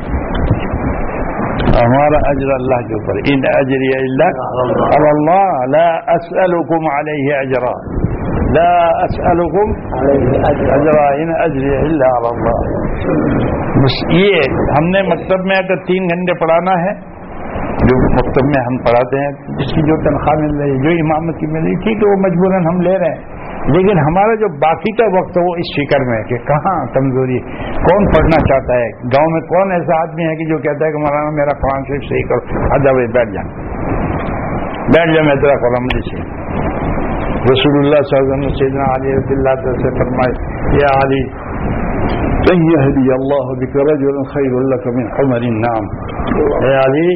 ہمارا اجر اللہ کے اوپر۔ ان اجری اللہ اللہ۔ لا اسألكم علیہ اجرا۔ لا اسألكم اجرا۔ ان اجری اللہ اللہ۔ بس یہ ہم نے مکتب میں اگر تین گھنٹے پڑھانا ہے، جو مکتب میں ہم پڑھاتے ہیں جس کی جو تنخواہ مل رہی ہے، جو امامت کی مل رہی ہے، ٹھیک ہے، وہ مجبوراً ہم لے رہے ہیں۔ لیکن ہمارا جو باقی کا وقت ہے وہ اس فکر میں ہے کہ کہاں کمزوری، کون پڑھنا چاہتا ہے؟ گاؤں میں کون ایسا آدمی ہے کہ جو کہتا ہے کہ مولانا میرا قرآن شریف صحیح کرو؟ آ جاؤ بیٹھ جا۔ بیٹھ جا میں تیرا قرآن سے رسول اللہ صلی اللہ علیہ وسلم سیدنا علی رضی اللہ سے فرمائے یا علی يهدي الله بك رجلا خير لك من حمر النعم اے علی،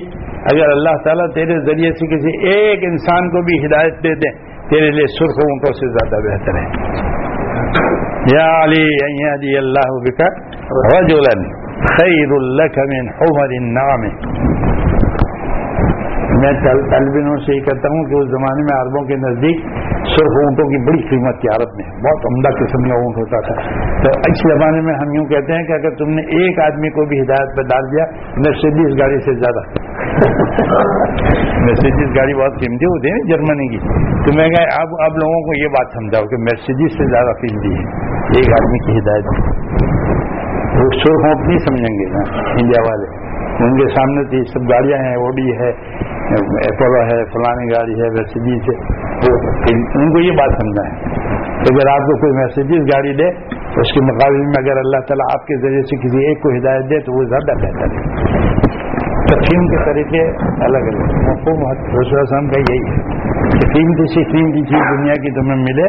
اگر اللہ تعالیٰ تیرے ذریعے سے کسی ایک انسان کو بھی ہدایت دے دیں تیرے لیے سرخ اونٹوں سے زیادہ بہتر ہے۔ یا علی یهدی اللہ بک رجلا خیر لك من حمر النعم۔ میں طالبینوں سے یہ کہتا ہوں کہ اس زمانے میں عربوں کے نزدیک سرخ اونٹوں کی بڑی قیمت تھی عرب میں۔ بہت عمدہ قسم کا اونٹ ہوتا تھا۔ تو اس زمانے میں ہم یوں کہتے ہیں کہ اگر تم نے ایک آدمی کو بھی ہدایت پہ ڈال دیا مرسیڈیز گاڑی سے زیادہ۔ مرسیڈیز گاڑی بہت قیمتی ہوتی ہے جرمنی کی۔ تو میں کہ اب اب لوگوں کو یہ بات سمجھاؤ کہ مرسیڈیز سے زیادہ قیمتی ہے۔ ایک آدمی کی ہدایت۔ وہ سرخ اونٹ نہیں سمجھیں گے نا انڈیا والے۔ ان کے سامنے تو یہ سب گاڑیاں ہیں اوڈی ہے اپولو ہے، فلانی گاڑی ہے مرسیڈیز ہے۔ ان کو یہ بات سمجھنا ہے۔ اگر آپ کو کوئی مرسیڈیز گاڑی دے تو اس کے مقابلے میں اگر اللہ تعالیٰ آپ کے ذریعے سے کسی ایک کو ہدایت دے، تو وہ زیادہ بہتر ہے۔ تقسیم کے طریقے الگ الگ مفہوم رسول السلام کا یہی ہے کہ قیمتی سے قیمتی چیز دنیا کی تمہیں ملے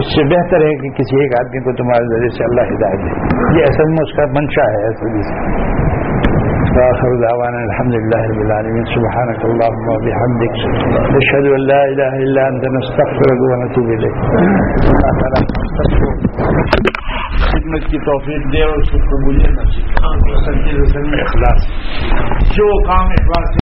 اس سے بہتر ہے کہ کسی ایک آدمی کو تمہارے ذریعے سے اللہ ہدایت دے۔ یہ اصل میں اس کا منشا ہے۔ اصل دعوانا الحمد لله رب العالمين سبحانك اللهم وبحمدك نشهد ان لا اله الا انت نستغفرك ونتوب اليك خدمت کی توفیق دے اور اس کو قبولیت اخلاص۔ جو کام اخلاص